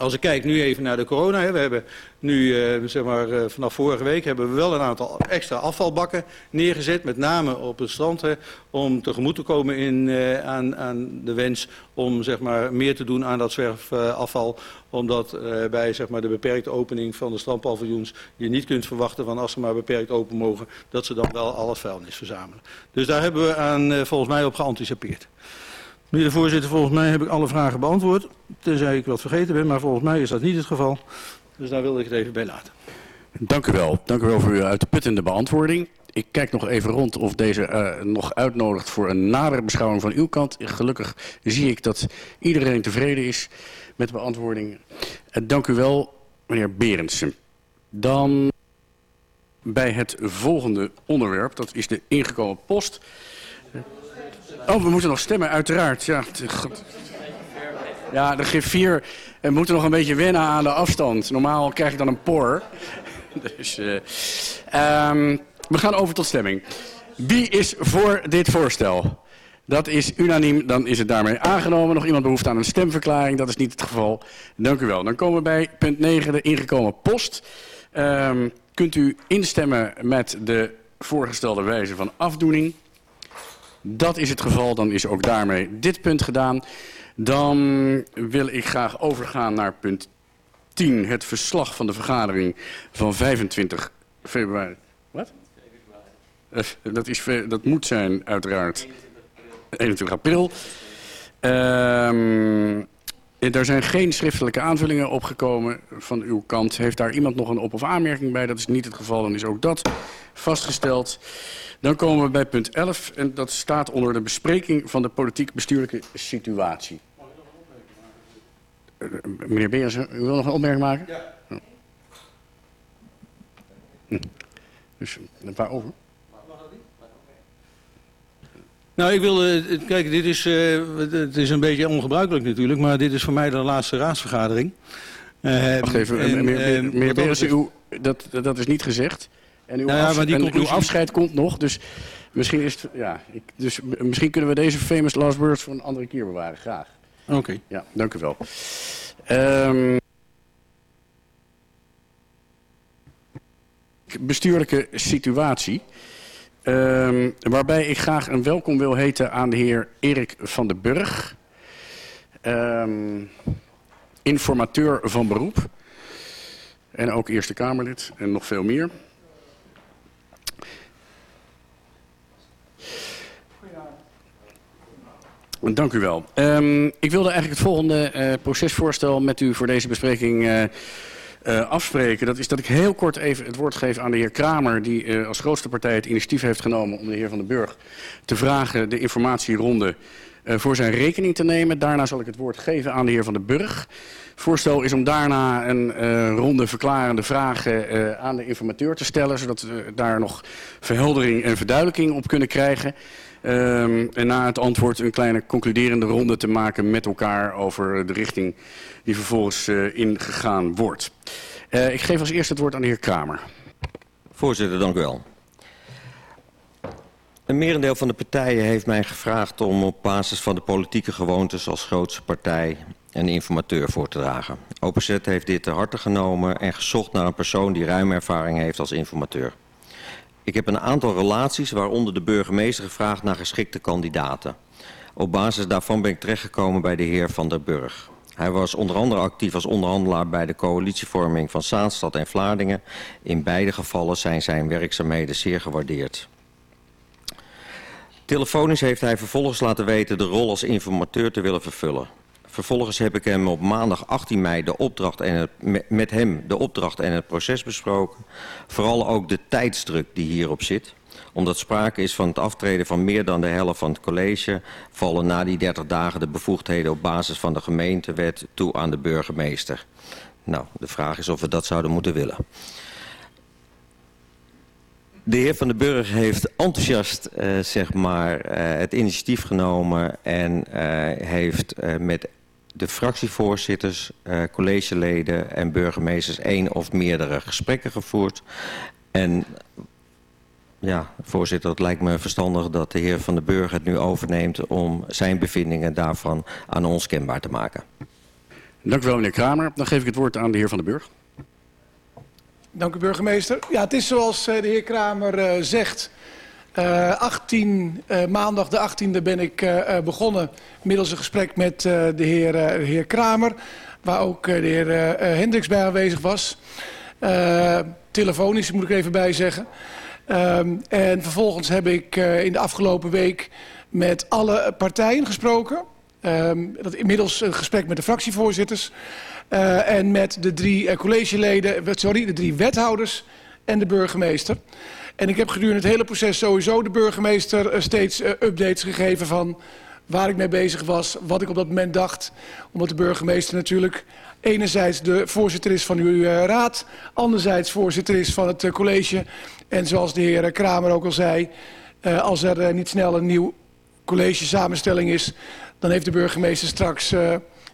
Als ik kijk nu even naar de corona, we hebben nu uh, zeg maar, uh, vanaf vorige week hebben we wel een aantal extra afvalbakken neergezet, met name op het strand, om tegemoet te komen in, uh, aan, aan de wens om zeg maar, meer te doen aan dat zwerfafval, omdat bij zeg maar, de beperkte opening van de strandpaviljoens je niet kunt verwachten van als ze maar beperkt open mogen, dat ze dan wel al het vuilnis verzamelen. Dus daar hebben we aan, volgens mij op geanticipeerd. Meneer de voorzitter, volgens mij heb ik alle vragen beantwoord. Tenzij ik wat vergeten ben, maar volgens mij is dat niet het geval. Dus daar wilde ik het even bij laten. Dank u wel. Dank u wel voor uw uitputtende beantwoording. Ik kijk nog even rond of deze uh, nog uitnodigt voor een nadere beschouwing van uw kant. Gelukkig zie ik dat iedereen tevreden is met de beantwoording. Uh, dank u wel, meneer Berendsen. Dan bij het volgende onderwerp, dat is de ingekomen post. Oh, we moeten nog stemmen, uiteraard. Ja, ja de G4. We moeten nog een beetje wennen aan de afstand. Normaal krijg ik dan een por. Dus, uh, um, we gaan over tot stemming. Wie is voor dit voorstel? Dat is unaniem, dan is het daarmee aangenomen. Nog iemand behoeft aan een stemverklaring, dat is niet het geval. Dank u wel. Dan komen we bij punt 9, de ingekomen post. Um, kunt u instemmen met de voorgestelde wijze van afdoening? Dat is het geval, dan is ook daarmee dit punt gedaan. Dan wil ik graag overgaan naar punt 10, het verslag van de vergadering van 25 februari. Wat? Dat, is, dat moet zijn, uiteraard. 21 april. Um, er zijn geen schriftelijke aanvullingen opgekomen van uw kant. Heeft daar iemand nog een op- of aanmerking bij? Dat is niet het geval, dan is ook dat vastgesteld. Dan komen we bij punt 11 en dat staat onder de bespreking van de politiek-bestuurlijke situatie. Uh, meneer Beers, u wil nog een opmerking maken? Ja. Hm. Dus een paar over. Nou, ik wil, uh, kijk, dit is, uh, het is een beetje ongebruikelijk natuurlijk, maar dit is voor mij de laatste raadsvergadering. Uh, Wacht even, en, meneer, meneer Beers, dat, dat is niet gezegd. En uw, nou ja, maar die en conclusie... uw afscheid komt nog, dus misschien, is het, ja, ik, dus misschien kunnen we deze famous last words voor een andere keer bewaren. Graag. Oké. Okay. Ja, dank u wel. Um, bestuurlijke situatie. Um, waarbij ik graag een welkom wil heten aan de heer Erik van den Burg. Um, informateur van beroep. En ook Eerste Kamerlid en nog veel meer. Dank u wel. Um, ik wilde eigenlijk het volgende uh, procesvoorstel met u voor deze bespreking uh, uh, afspreken. Dat is dat ik heel kort even het woord geef aan de heer Kramer... die uh, als grootste partij het initiatief heeft genomen om de heer Van den Burg te vragen... de informatieronde uh, voor zijn rekening te nemen. Daarna zal ik het woord geven aan de heer Van den Burg. Voorstel is om daarna een ronde verklarende vragen aan de informateur te stellen... zodat we daar nog verheldering en verduidelijking op kunnen krijgen... Um, en na het antwoord een kleine concluderende ronde te maken met elkaar over de richting die vervolgens uh, ingegaan wordt. Uh, ik geef als eerste het woord aan de heer Kramer. Voorzitter, dank u wel. Een merendeel van de partijen heeft mij gevraagd om op basis van de politieke gewoontes als grootste partij een informateur voor te dragen. OPZ heeft dit te harte genomen en gezocht naar een persoon die ruime ervaring heeft als informateur. Ik heb een aantal relaties, waaronder de burgemeester, gevraagd naar geschikte kandidaten. Op basis daarvan ben ik terechtgekomen bij de heer Van der Burg. Hij was onder andere actief als onderhandelaar bij de coalitievorming van Zaanstad en Vlaardingen. In beide gevallen zijn zijn werkzaamheden zeer gewaardeerd. Telefonisch heeft hij vervolgens laten weten de rol als informateur te willen vervullen. Vervolgens heb ik hem op maandag 18 mei de opdracht en met hem de opdracht en het proces besproken. Vooral ook de tijdsdruk die hierop zit. Omdat sprake is van het aftreden van meer dan de helft van het college... vallen na die 30 dagen de bevoegdheden op basis van de gemeentewet toe aan de burgemeester. Nou, de vraag is of we dat zouden moeten willen. De heer Van den Burg heeft enthousiast uh, zeg maar, uh, het initiatief genomen en uh, heeft met de fractievoorzitters, collegeleden en burgemeesters één of meerdere gesprekken gevoerd. En ja, voorzitter, het lijkt me verstandig dat de heer Van den Burg het nu overneemt om zijn bevindingen daarvan aan ons kenbaar te maken. Dank u wel, meneer Kramer. Dan geef ik het woord aan de heer Van den Burg. Dank u, burgemeester. Ja, het is zoals de heer Kramer uh, zegt. Uh, 18, uh, maandag de 18e ben ik uh, begonnen middels een gesprek met de heer, heer, Kramer. Waar ook de heer Hendricks bij aanwezig was. telefonisch moet ik even bij zeggen. Um, en vervolgens heb ik in de afgelopen week met alle partijen gesproken. Um, dat inmiddels een gesprek met de fractievoorzitters. En met de drie collegeleden, sorry, de drie wethouders en de burgemeester. En ik heb gedurende het hele proces sowieso de burgemeester uh, steeds updates gegeven van waar ik mee bezig was, wat ik op dat moment dacht. Omdat de burgemeester natuurlijk enerzijds de voorzitter is van uw raad, anderzijds voorzitter is van het college. En zoals de heer Kramer ook al zei, als er niet snel een nieuw college samenstelling is, dan heeft de burgemeester straks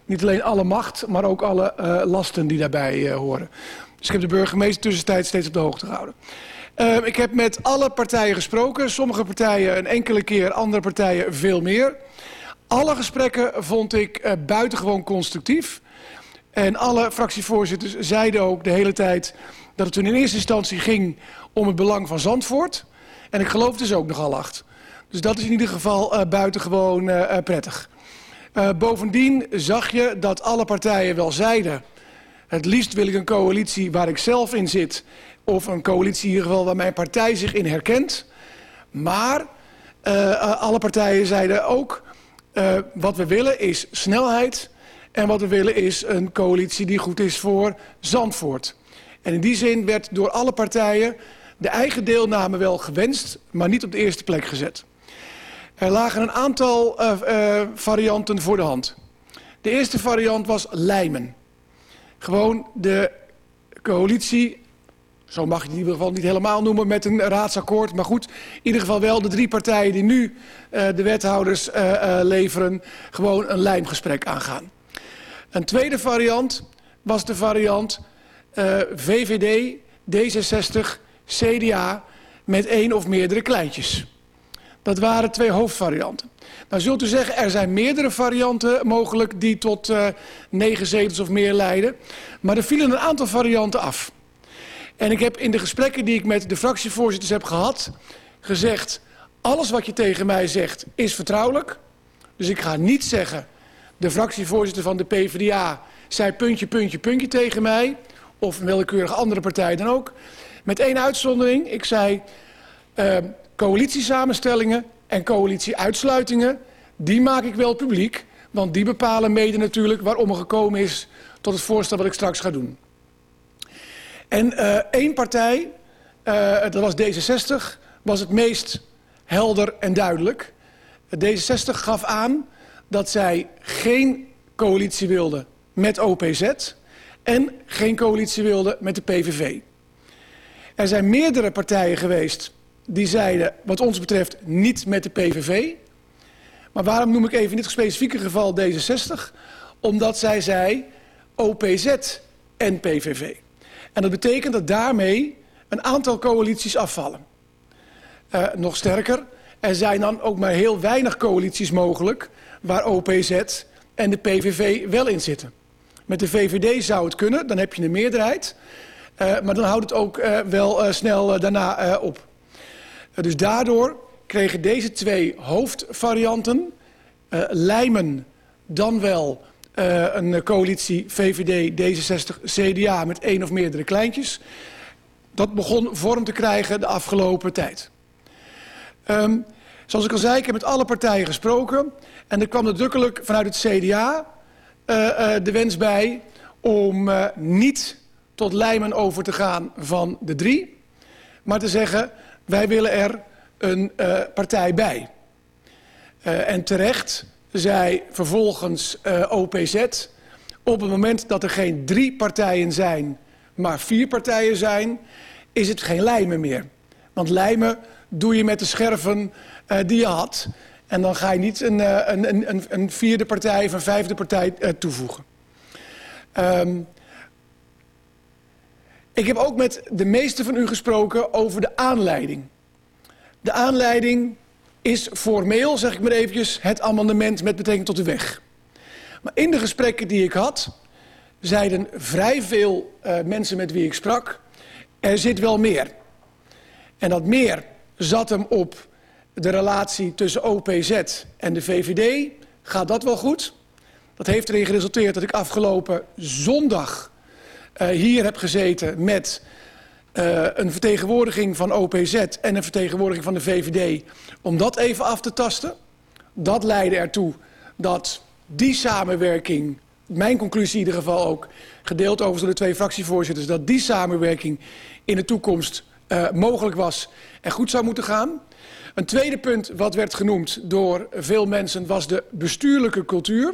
niet alleen alle macht, maar ook alle lasten die daarbij horen. Dus ik heb de burgemeester tussentijds steeds op de hoogte gehouden. Uh, ik heb met alle partijen gesproken. Sommige partijen een enkele keer, andere partijen veel meer. Alle gesprekken vond ik buitengewoon constructief. En alle fractievoorzitters zeiden ook de hele tijd dat het toen in eerste instantie ging om het belang van Zandvoort. En ik geloof dus ook nogal acht. Dus dat is in ieder geval buitengewoon prettig. Uh, bovendien zag je dat alle partijen wel zeiden... het liefst wil ik een coalitie waar ik zelf in zit... of een coalitie in ieder geval waar mijn partij zich in herkent. Maar uh, alle partijen zeiden ook... Uh, wat we willen is snelheid... en wat we willen is een coalitie die goed is voor Zandvoort. En in die zin werd door alle partijen de eigen deelname wel gewenst... maar niet op de eerste plek gezet. Er lagen een aantal varianten voor de hand. De eerste variant was lijmen. Gewoon de coalitie, zo mag je in ieder geval niet helemaal noemen met een raadsakkoord. Maar goed, in ieder geval wel de drie partijen die nu uh, de wethouders leveren, gewoon een lijmgesprek aangaan. Een tweede variant was de variant VVD, D66, CDA met één of meerdere kleintjes. Dat waren twee hoofdvarianten. Nou zult u zeggen, er zijn meerdere varianten mogelijk die tot uh, negen zetels of meer leiden. Maar er vielen een aantal varianten af. En ik heb in de gesprekken die ik met de fractievoorzitters heb gehad... gezegd, alles wat je tegen mij zegt is vertrouwelijk. Dus ik ga niet zeggen, de fractievoorzitter van de PvdA... zei puntje, puntje, puntje tegen mij. Of een willekeurige andere partij dan ook. Met één uitzondering. Ik zei... Uh, coalitiesamenstellingen en coalitieuitsluitingen, die maak ik wel publiek. Want die bepalen mede natuurlijk waarom er gekomen is tot het voorstel wat ik straks ga doen. En uh, één partij, uh, dat was D66, was het meest helder en duidelijk. D66 gaf aan dat zij geen coalitie wilde met OPZ en geen coalitie wilde met de PVV. Er zijn meerdere partijen geweest die zeiden wat ons betreft niet met de PVV. Maar waarom noem ik even in dit specifieke geval D66? Omdat zij zei OPZ en PVV. En dat betekent dat daarmee een aantal coalities afvallen. Uh, nog sterker, er zijn dan ook maar heel weinig coalities mogelijk waar OPZ en de PVV wel in zitten. Met de VVD zou het kunnen, dan heb je een meerderheid. Uh, maar dan houdt het ook uh, wel snel daarna op. dus daardoor kregen deze twee hoofdvarianten, lijmen dan wel een coalitie VVD, D66, CDA met één of meerdere kleintjes. Dat begon vorm te krijgen de afgelopen tijd. Um, zoals ik al zei, ik heb met alle partijen gesproken. En er kwam nadrukkelijk vanuit het CDA de wens bij om niet tot lijmen over te gaan van de drie. Maar te zeggen, wij willen er een partij bij. En terecht zei vervolgens uh, OPZ... op het moment dat er geen drie partijen zijn, maar vier partijen zijn... is het geen lijmen meer. Want lijmen doe je met de scherven die je had... En dan ga je niet een, een, een, een vierde partij of een vijfde partij toevoegen. Um, ik heb ook met de meeste van u gesproken over de aanleiding. De aanleiding is formeel, zeg ik maar eventjes, het amendement met betrekking tot de weg. Maar in de gesprekken die ik had, zeiden vrij veel uh, mensen met wie ik sprak, er zit wel meer. En dat meer zat hem op de relatie tussen OPZ en de VVD. Gaat dat wel goed? Dat heeft erin geresulteerd dat ik afgelopen zondag uh, hier heb gezeten met uh, een vertegenwoordiging van OPZ en een vertegenwoordiging van de VVD... om dat even af te tasten. Dat leidde ertoe dat die samenwerking, mijn conclusie in ieder geval ook... gedeeld door de twee fractievoorzitters... dat die samenwerking in de toekomst uh, mogelijk was en goed zou moeten gaan. Een tweede punt wat werd genoemd door veel mensen was de bestuurlijke cultuur...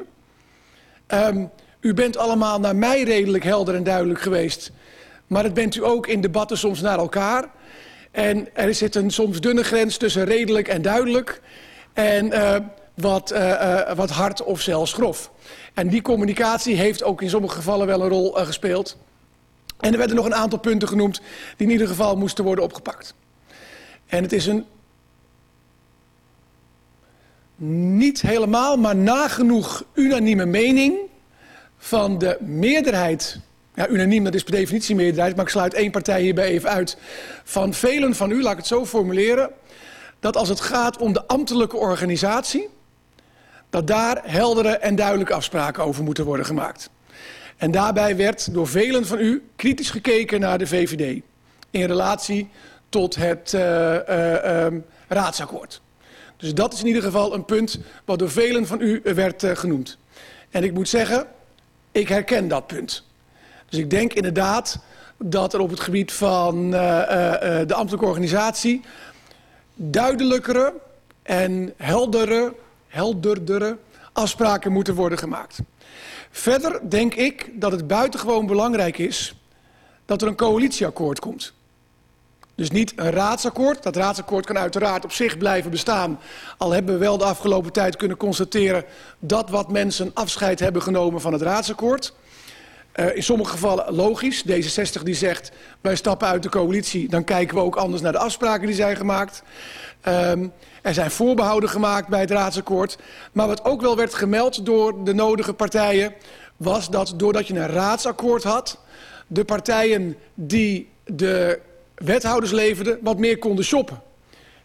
Um, u bent allemaal naar mij redelijk helder en duidelijk geweest. Maar dat bent u ook in debatten soms naar elkaar. En er zit een soms dunne grens tussen redelijk en duidelijk. En uh, wat, uh, uh, wat hard of zelfs grof. En die communicatie heeft ook in sommige gevallen wel een rol gespeeld. En er werden nog een aantal punten genoemd die in ieder geval moesten worden opgepakt. En het is een niet helemaal, maar nagenoeg unanieme mening van de meerderheid... Ja, unaniem, dat is per definitie meerderheid, maar ik sluit één partij hierbij even uit. Van velen van u, laat ik het zo formuleren... dat als het gaat om de ambtelijke organisatie... dat daar heldere en duidelijke afspraken over moeten worden gemaakt. En daarbij werd door velen van u kritisch gekeken naar de VVD... in relatie tot het uh, uh, um, raadsakkoord. Dus dat is in ieder geval een punt wat door velen van u werd uh, genoemd. En ik moet zeggen, ik herken dat punt. Dus ik denk inderdaad dat er op het gebied van uh, uh, de ambtelijke organisatie duidelijkere en heldere, helderdere afspraken moeten worden gemaakt. Verder denk ik dat het buitengewoon belangrijk is dat er een coalitieakkoord komt. Dus niet een raadsakkoord. Dat raadsakkoord kan uiteraard op zich blijven bestaan. Al hebben we wel de afgelopen tijd kunnen constateren... dat wat mensen afscheid hebben genomen van het raadsakkoord. Uh, in sommige gevallen logisch. D66 die zegt, wij stappen uit de coalitie... dan kijken we ook anders naar de afspraken die zijn gemaakt. Um, er zijn voorbehouden gemaakt bij het raadsakkoord. Maar wat ook wel werd gemeld door de nodige partijen... was dat doordat je een raadsakkoord had... de partijen die de wethouders leverden wat meer konden shoppen.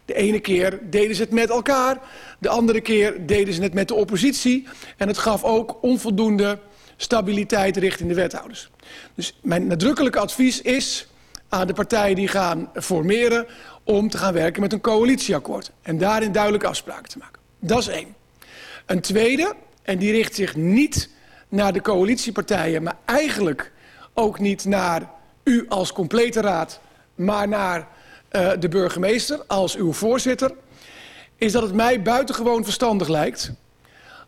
De ene keer deden ze het met elkaar, de andere keer deden ze het met de oppositie. En het gaf ook onvoldoende stabiliteit richting de wethouders. Dus mijn nadrukkelijke advies is aan de partijen die gaan formeren... om te gaan werken met een coalitieakkoord. En daarin duidelijke afspraken te maken. Dat is één. Een tweede, en die richt zich niet naar de coalitiepartijen... maar eigenlijk ook niet naar u als complete raad maar naar uh, de burgemeester als uw voorzitter... is dat het mij buitengewoon verstandig lijkt...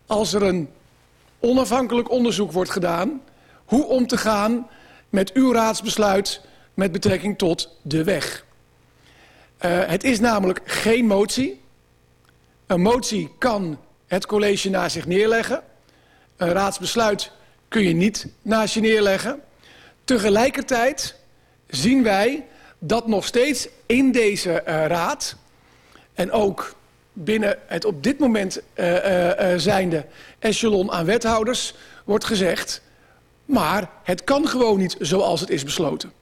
als er een onafhankelijk onderzoek wordt gedaan... hoe om te gaan met uw raadsbesluit met betrekking tot de weg. Uh, het is namelijk geen motie. Een motie kan het college naast zich neerleggen. Een raadsbesluit kun je niet naast je neerleggen. Tegelijkertijd zien wij dat nog steeds in deze uh, raad... en ook binnen het op dit moment uh, uh, zijnde echelon aan wethouders wordt gezegd... maar het kan gewoon niet zoals het is besloten.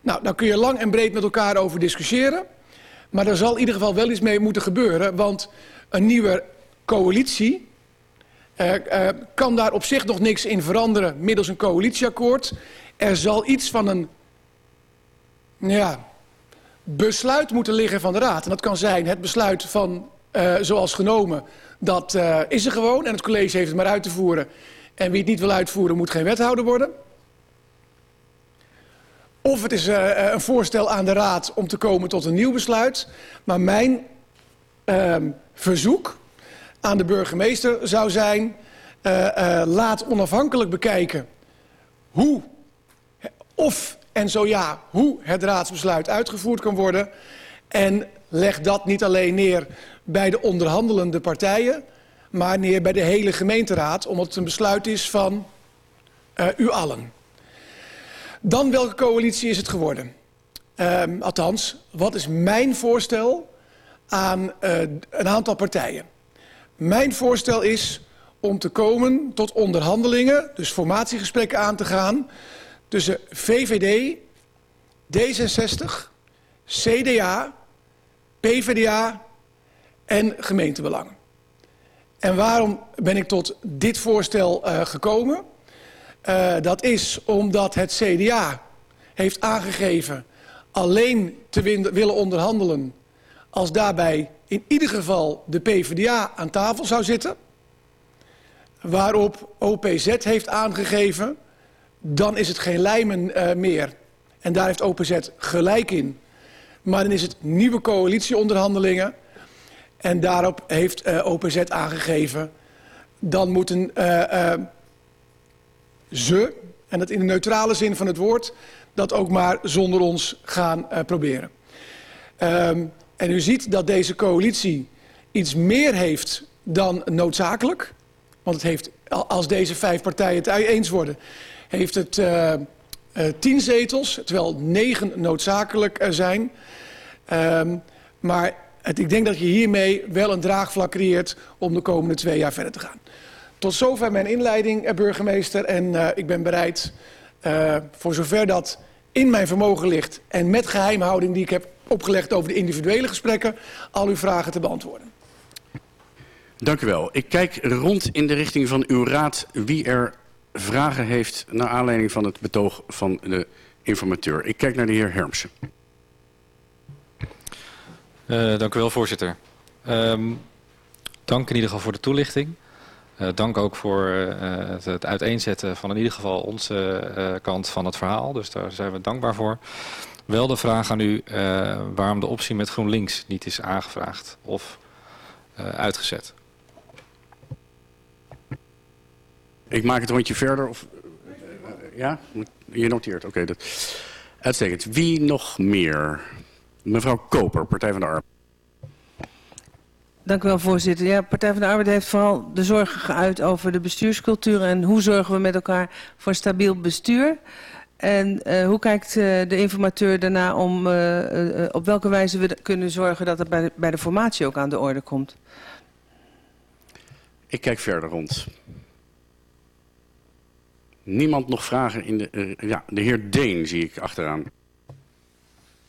Nou, daar kun je lang en breed met elkaar over discussiëren... maar er zal in ieder geval wel iets mee moeten gebeuren... want een nieuwe coalitie kan daar op zich nog niks in veranderen middels een coalitieakkoord. Er zal iets van een ja, besluit moeten liggen van de Raad. En dat kan zijn het besluit van, uh, zoals genomen, dat uh, is er gewoon. En het college heeft het maar uit te voeren. En wie het niet wil uitvoeren moet geen wethouder worden. Of het is uh, een voorstel aan de Raad om te komen tot een nieuw besluit. Maar mijn verzoek aan de burgemeester zou zijn... laat onafhankelijk bekijken hoe of en zo ja, hoe het raadsbesluit uitgevoerd kan worden. En leg dat niet alleen neer bij de onderhandelende partijen... maar neer bij de hele gemeenteraad, omdat het een besluit is van uh, u allen. Dan welke coalitie is het geworden? Uh, althans, wat is mijn voorstel aan uh, een aantal partijen? Mijn voorstel is om te komen tot onderhandelingen, dus formatiegesprekken aan te gaan tussen VVD, D66, CDA, PvdA en gemeentebelangen. En waarom ben ik tot dit voorstel uh, gekomen? Uh, dat is omdat het CDA heeft aangegeven alleen te willen onderhandelen... als daarbij in ieder geval de PvdA aan tafel zou zitten. Waarop OPZ heeft aangegeven dan is het geen lijmen uh, meer. En daar heeft OPZ gelijk in. Maar dan is het nieuwe coalitieonderhandelingen. En daarop heeft uh, OPZ aangegeven... dan moeten uh, ze, en dat in de neutrale zin van het woord... dat ook maar zonder ons gaan proberen. Um, en u ziet dat deze coalitie iets meer heeft dan noodzakelijk. Want het heeft, als deze vijf partijen het eens worden heeft het tien zetels, terwijl negen noodzakelijk zijn. Um, maar ik denk dat je hiermee wel een draagvlak creëert om de komende twee jaar verder te gaan. Tot zover mijn inleiding, burgemeester. En ik ben bereid, voor zover dat in mijn vermogen ligt... en met geheimhouding die ik heb opgelegd over de individuele gesprekken... al uw vragen te beantwoorden. Dank u wel. Ik kijk rond in de richting van uw raad wie er vragen heeft naar aanleiding van het betoog van de informateur. Ik kijk naar de heer Hermsen. Uh, dank u wel, voorzitter. Um, dank in ieder geval voor de toelichting. Uh, dank ook voor uh, het, uiteenzetten van in ieder geval onze kant van het verhaal. Dus daar zijn we dankbaar voor. Wel de vraag aan u waarom de optie met GroenLinks niet is aangevraagd of uitgezet. Ik maak het rondje verder. Of, ja, je noteert. Oké, okay, uitstekend. Wie nog meer? Mevrouw Koper, Partij van de Arbeid. Dank u wel, voorzitter. Ja, Partij van de Arbeid heeft vooral de zorgen geuit over de bestuurscultuur... en hoe zorgen we met elkaar voor stabiel bestuur... En uh, hoe kijkt uh, de informateur daarna om uh, uh, op welke wijze we kunnen zorgen dat het bij de, bij de formatie ook aan de orde komt? Ik kijk verder rond. Niemand nog vragen in de... Ja, de heer Deen zie ik achteraan.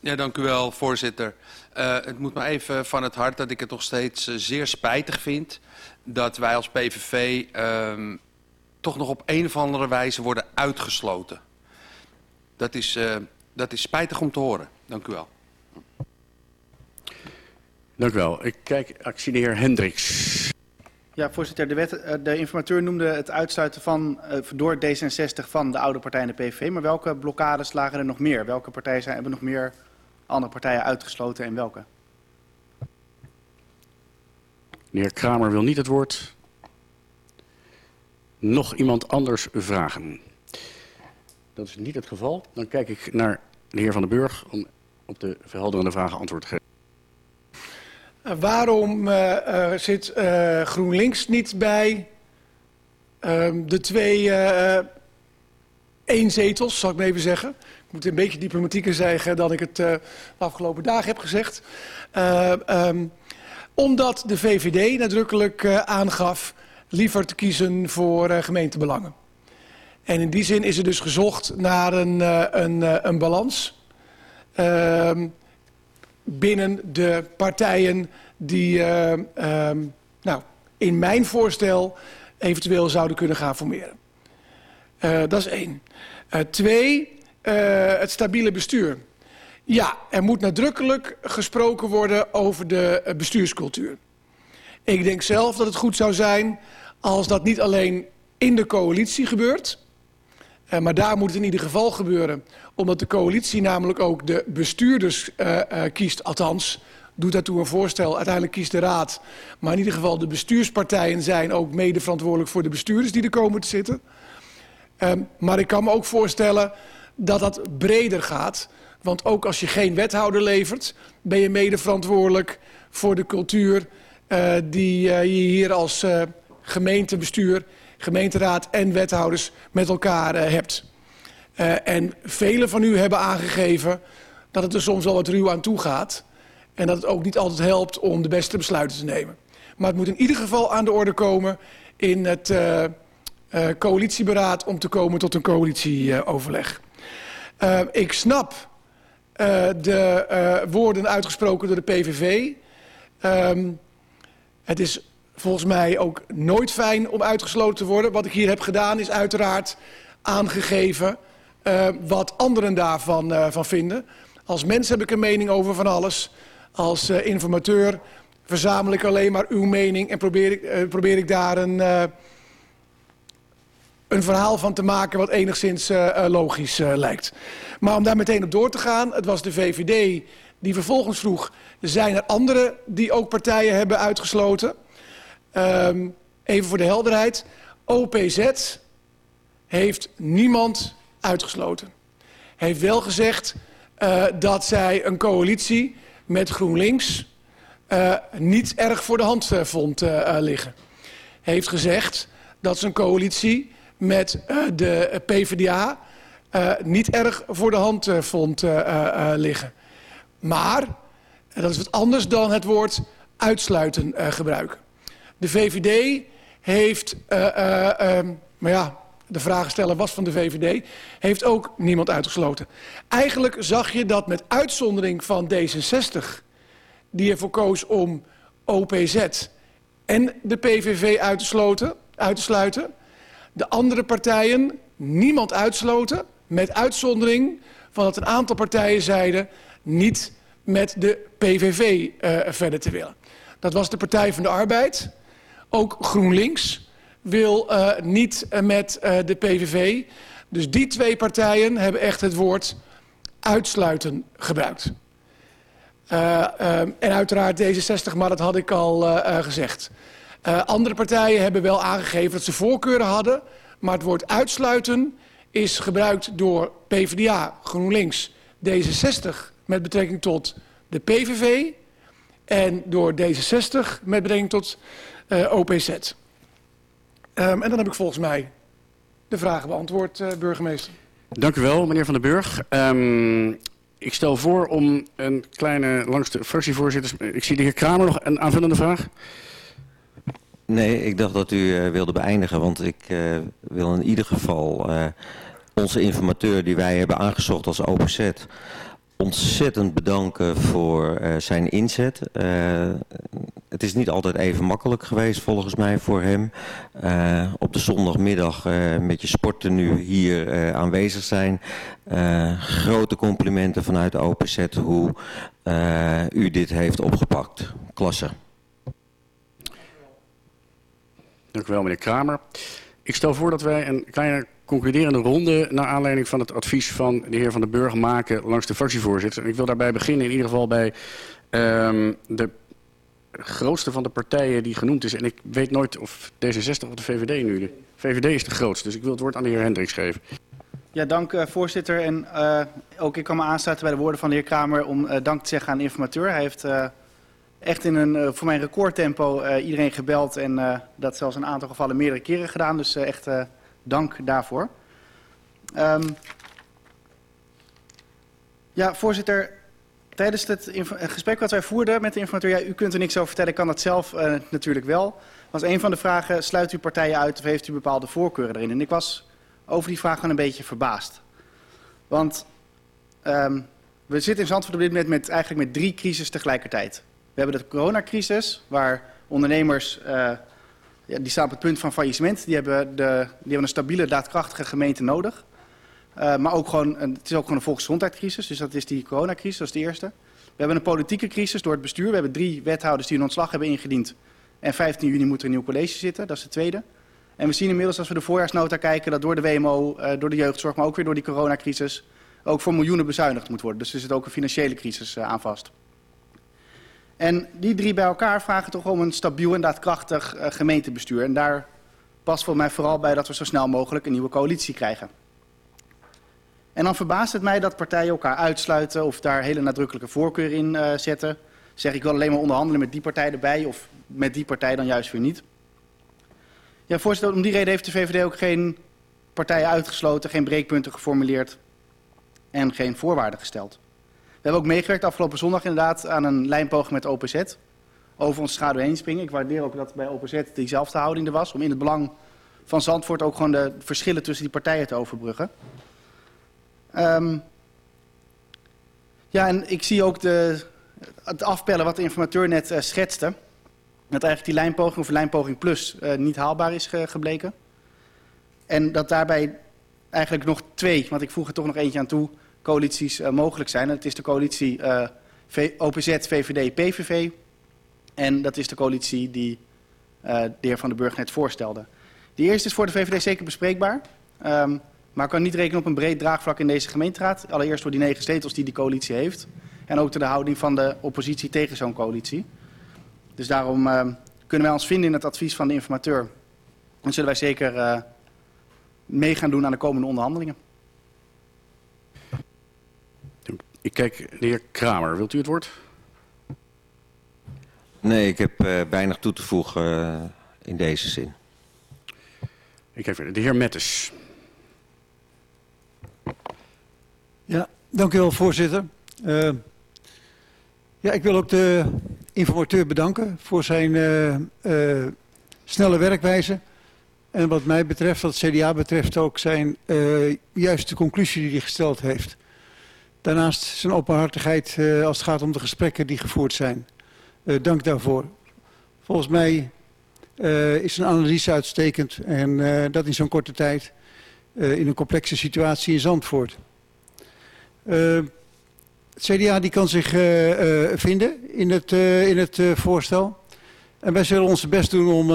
Ja, dank u wel, voorzitter. Uh, het moet me even van het hart dat ik het nog steeds uh, zeer spijtig vind... dat wij als PVV uh, toch nog op een of andere wijze worden uitgesloten. Dat is, dat is spijtig om te horen. Dank u wel. Dank u wel. Ik kijk, ik zie de heer Hendricks. Ja, voorzitter. De, wet, eh, de informateur noemde het uitsluiten van, door D66 van de oude partij en de PVV. Maar welke blokkades lagen er nog meer? Welke partijen zijn, hebben nog meer andere partijen uitgesloten en welke? Meneer Kramer wil niet het woord. Nog iemand anders vragen? Dat is niet het geval. Dan kijk ik naar de heer Van den Burg om op de verhelderende vragen antwoord te geven. Uh, waarom uh, uh, zit GroenLinks niet bij ehm, de twee eenzetels, zal ik maar even zeggen. Ik moet een beetje diplomatieker zeggen dan ik het de afgelopen dagen heb gezegd. Um, Omdat de VVD nadrukkelijk uh, aangaf liever te kiezen voor uh, gemeentebelangen. En in die zin is er dus gezocht naar een, uh, een, een balans ehm, binnen de partijen die nou, in mijn voorstel eventueel zouden kunnen gaan formeren. dat is één. twee, het stabiele bestuur. Ja, er moet nadrukkelijk gesproken worden over de eh, bestuurscultuur. Ik denk zelf dat het goed zou zijn als dat niet alleen in de coalitie gebeurt... Uh, maar daar moet het in ieder geval gebeuren. Omdat de coalitie namelijk ook de bestuurders kiest. Althans, doet daartoe een voorstel. Uiteindelijk kiest de raad. Maar in ieder geval de bestuurspartijen zijn ook mede verantwoordelijk voor de bestuurders die er komen te zitten. maar ik kan me ook voorstellen dat dat breder gaat... Want ook als je geen wethouder levert, ben je mede verantwoordelijk voor de cultuur uh, die uh, je hier als uh, gemeentebestuur, gemeenteraad en wethouders met elkaar hebt. en velen van u hebben aangegeven dat het er soms wel wat ruw aan toe gaat. En dat het ook niet altijd helpt om de beste besluiten te nemen. Maar het moet in ieder geval aan de orde komen in het coalitieberaad om te komen tot een coalitieoverleg. Ik snap uh, de uh, woorden uitgesproken door de PVV. Um, het is volgens mij ook nooit fijn om uitgesloten te worden. Wat ik hier heb gedaan is uiteraard aangegeven uh, wat anderen daarvan uh, van vinden. Als mens heb ik een mening over van alles. Als uh, informateur verzamel ik alleen maar uw mening en probeer ik, uh, probeer ik daar een, uh, een verhaal van te maken wat enigszins uh, logisch uh, lijkt. Maar om daar meteen op door te gaan, het was de VVD die vervolgens vroeg... zijn er anderen die ook partijen hebben uitgesloten? Um, even voor de helderheid. OPZ heeft niemand uitgesloten. Heeft wel gezegd dat zij een coalitie met GroenLinks niet erg voor de hand vond liggen. Heeft gezegd dat ze een coalitie met uh, de PvdA uh, niet erg voor de hand uh, vond liggen. Maar, dat is wat anders dan het woord uitsluiten gebruiken. De VVD heeft, um, maar ja, de vragensteller was van de VVD, heeft ook niemand uitgesloten. Eigenlijk zag je dat met uitzondering van D66, die ervoor koos om OPZ en de PVV uit te, uit te sluiten, de andere partijen niemand uitsloten met uitzondering van dat een aantal partijen zeiden niet met de PVV uh, verder te willen. Dat was de Partij van de Arbeid. Ook GroenLinks wil uh, niet uh, met de PVV. Dus die twee partijen hebben echt het woord uitsluiten gebruikt. Uh, en uiteraard D66, maar dat had ik al gezegd. Uh, andere partijen hebben wel aangegeven dat ze voorkeuren hadden... maar het woord uitsluiten is gebruikt door PvdA, GroenLinks, D66 met betrekking tot de PVV en door D66 met betrekking tot uh, OPZ. Um, en dan heb ik volgens mij de vragen beantwoord, uh, burgemeester. Dank u wel, meneer Van den Burg. Um, ik stel voor om een kleine, langs de fractievoorzitters... Ik zie de heer Kramer nog een aanvullende vraag. Nee, ik dacht dat u uh, wilde beëindigen, want ik uh, wil in ieder geval uh, onze informateur die wij hebben aangezocht als OPZ ontzettend bedanken voor zijn inzet. Het is niet altijd even makkelijk geweest volgens mij voor hem. Op de zondagmiddag met je sporten hier aanwezig zijn. grote complimenten vanuit OPZ hoe u dit heeft opgepakt. Klasse. Dank u wel, meneer Kramer. Ik stel voor dat wij een kleine concluderende ronde... naar aanleiding van het advies van de heer Van den Burg maken langs de fractievoorzitter. Ik wil daarbij beginnen in ieder geval bij um, de grootste van de partijen die genoemd is. En ik weet nooit of D66 of de VVD nu. De VVD is de grootste, dus ik wil het woord aan de heer Hendricks geven. Ja, dank uh, voorzitter. En uh, ook ik kan me aansluiten bij de woorden van de heer Kramer... om uh, dank te zeggen aan de informateur. Hij heeft echt in een uh, voor mijn recordtempo uh, iedereen gebeld en uh, dat zelfs een aantal gevallen meerdere keren gedaan. Dus echt dank daarvoor. Um, ja, voorzitter, Tijdens het eh, gesprek wat wij voerden met de informateur, ja, u kunt er niks over vertellen, ik kan dat zelf natuurlijk wel. Was een van de vragen, sluit u partijen uit of heeft u bepaalde voorkeuren erin? En ik was over die vraag gewoon een beetje verbaasd. Want um, we zitten in Zandvoort op dit moment met, eigenlijk met drie crises tegelijkertijd. We hebben de coronacrisis, waar ondernemers, uh, ja, die staan op het punt van faillissement. Die hebben, de, die hebben een stabiele, daadkrachtige gemeente nodig. Uh, maar ook gewoon, het is ook gewoon een volksgezondheidscrisis, dus dat is die coronacrisis, dat is de eerste. We hebben een politieke crisis door het bestuur. We hebben drie wethouders die een ontslag hebben ingediend. En 15 juni moet er een nieuw college zitten, dat is de tweede. En we zien inmiddels als we de voorjaarsnota kijken dat door de WMO, uh, door de jeugdzorg, maar ook weer door die coronacrisis, ook voor miljoenen bezuinigd moet worden. Dus er zit ook een financiële crisis aan vast. En die drie bij elkaar vragen toch om een stabiel en daadkrachtig uh, gemeentebestuur. En daar past voor mij vooral bij dat we zo snel mogelijk een nieuwe coalitie krijgen. En dan verbaast het mij dat partijen elkaar uitsluiten of daar hele nadrukkelijke voorkeur in uh, zetten. Zeg ik wil alleen maar onderhandelen met die partij erbij of met die partij dan juist weer niet. Ja, voorzitter, om die reden heeft de VVD ook geen partijen uitgesloten, geen breekpunten geformuleerd en geen voorwaarden gesteld. We hebben ook meegewerkt afgelopen zondag inderdaad aan een lijnpoging met OPZ. Over ons schaduw heen springen. Ik waardeer ook dat bij OPZ diezelfde houding er was. Om in het belang van Zandvoort ook gewoon de verschillen tussen die partijen te overbruggen. Um, ja, en ik zie ook de, het afpellen wat de informateur net uh, schetste. Dat eigenlijk die lijnpoging of lijnpoging plus uh, niet haalbaar is ge gebleken. En dat daarbij eigenlijk nog twee, want ik voeg er toch nog eentje aan toe, coalities uh, mogelijk zijn. Het is de coalitie uh, OPZ, VVD, PVV. En dat is de coalitie die uh, de heer Van den Burg net voorstelde. De eerste is voor de VVD zeker bespreekbaar. Um, maar kan niet rekenen op een breed draagvlak in deze gemeenteraad. Allereerst door die negen zetels die die coalitie heeft. En ook door de houding van de oppositie tegen zo'n coalitie. Dus daarom uh, kunnen wij ons vinden in het advies van de informateur. En zullen wij zeker uh, mee gaan doen aan de komende onderhandelingen. Ik kijk de heer Kramer. Wilt u het woord? Nee, ik heb uh, weinig toe te voegen uh, in deze zin. Ik kijk verder. De heer Mettes. Ja, dank u wel, voorzitter. Uh, ja, ik wil ook de informateur bedanken voor zijn uh, uh, snelle werkwijze. En wat mij betreft, wat het CDA betreft, ook zijn juiste conclusie die hij gesteld heeft. Daarnaast zijn openhartigheid als het gaat om de gesprekken die gevoerd zijn. dank daarvoor. Volgens mij is een analyse uitstekend en dat in zo'n korte tijd in een complexe situatie in Zandvoort. Het CDA die kan zich vinden in het, in het voorstel. En wij zullen ons best doen om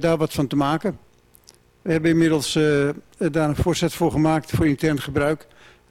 daar wat van te maken. We hebben inmiddels daar een voorzet voor gemaakt voor intern gebruik.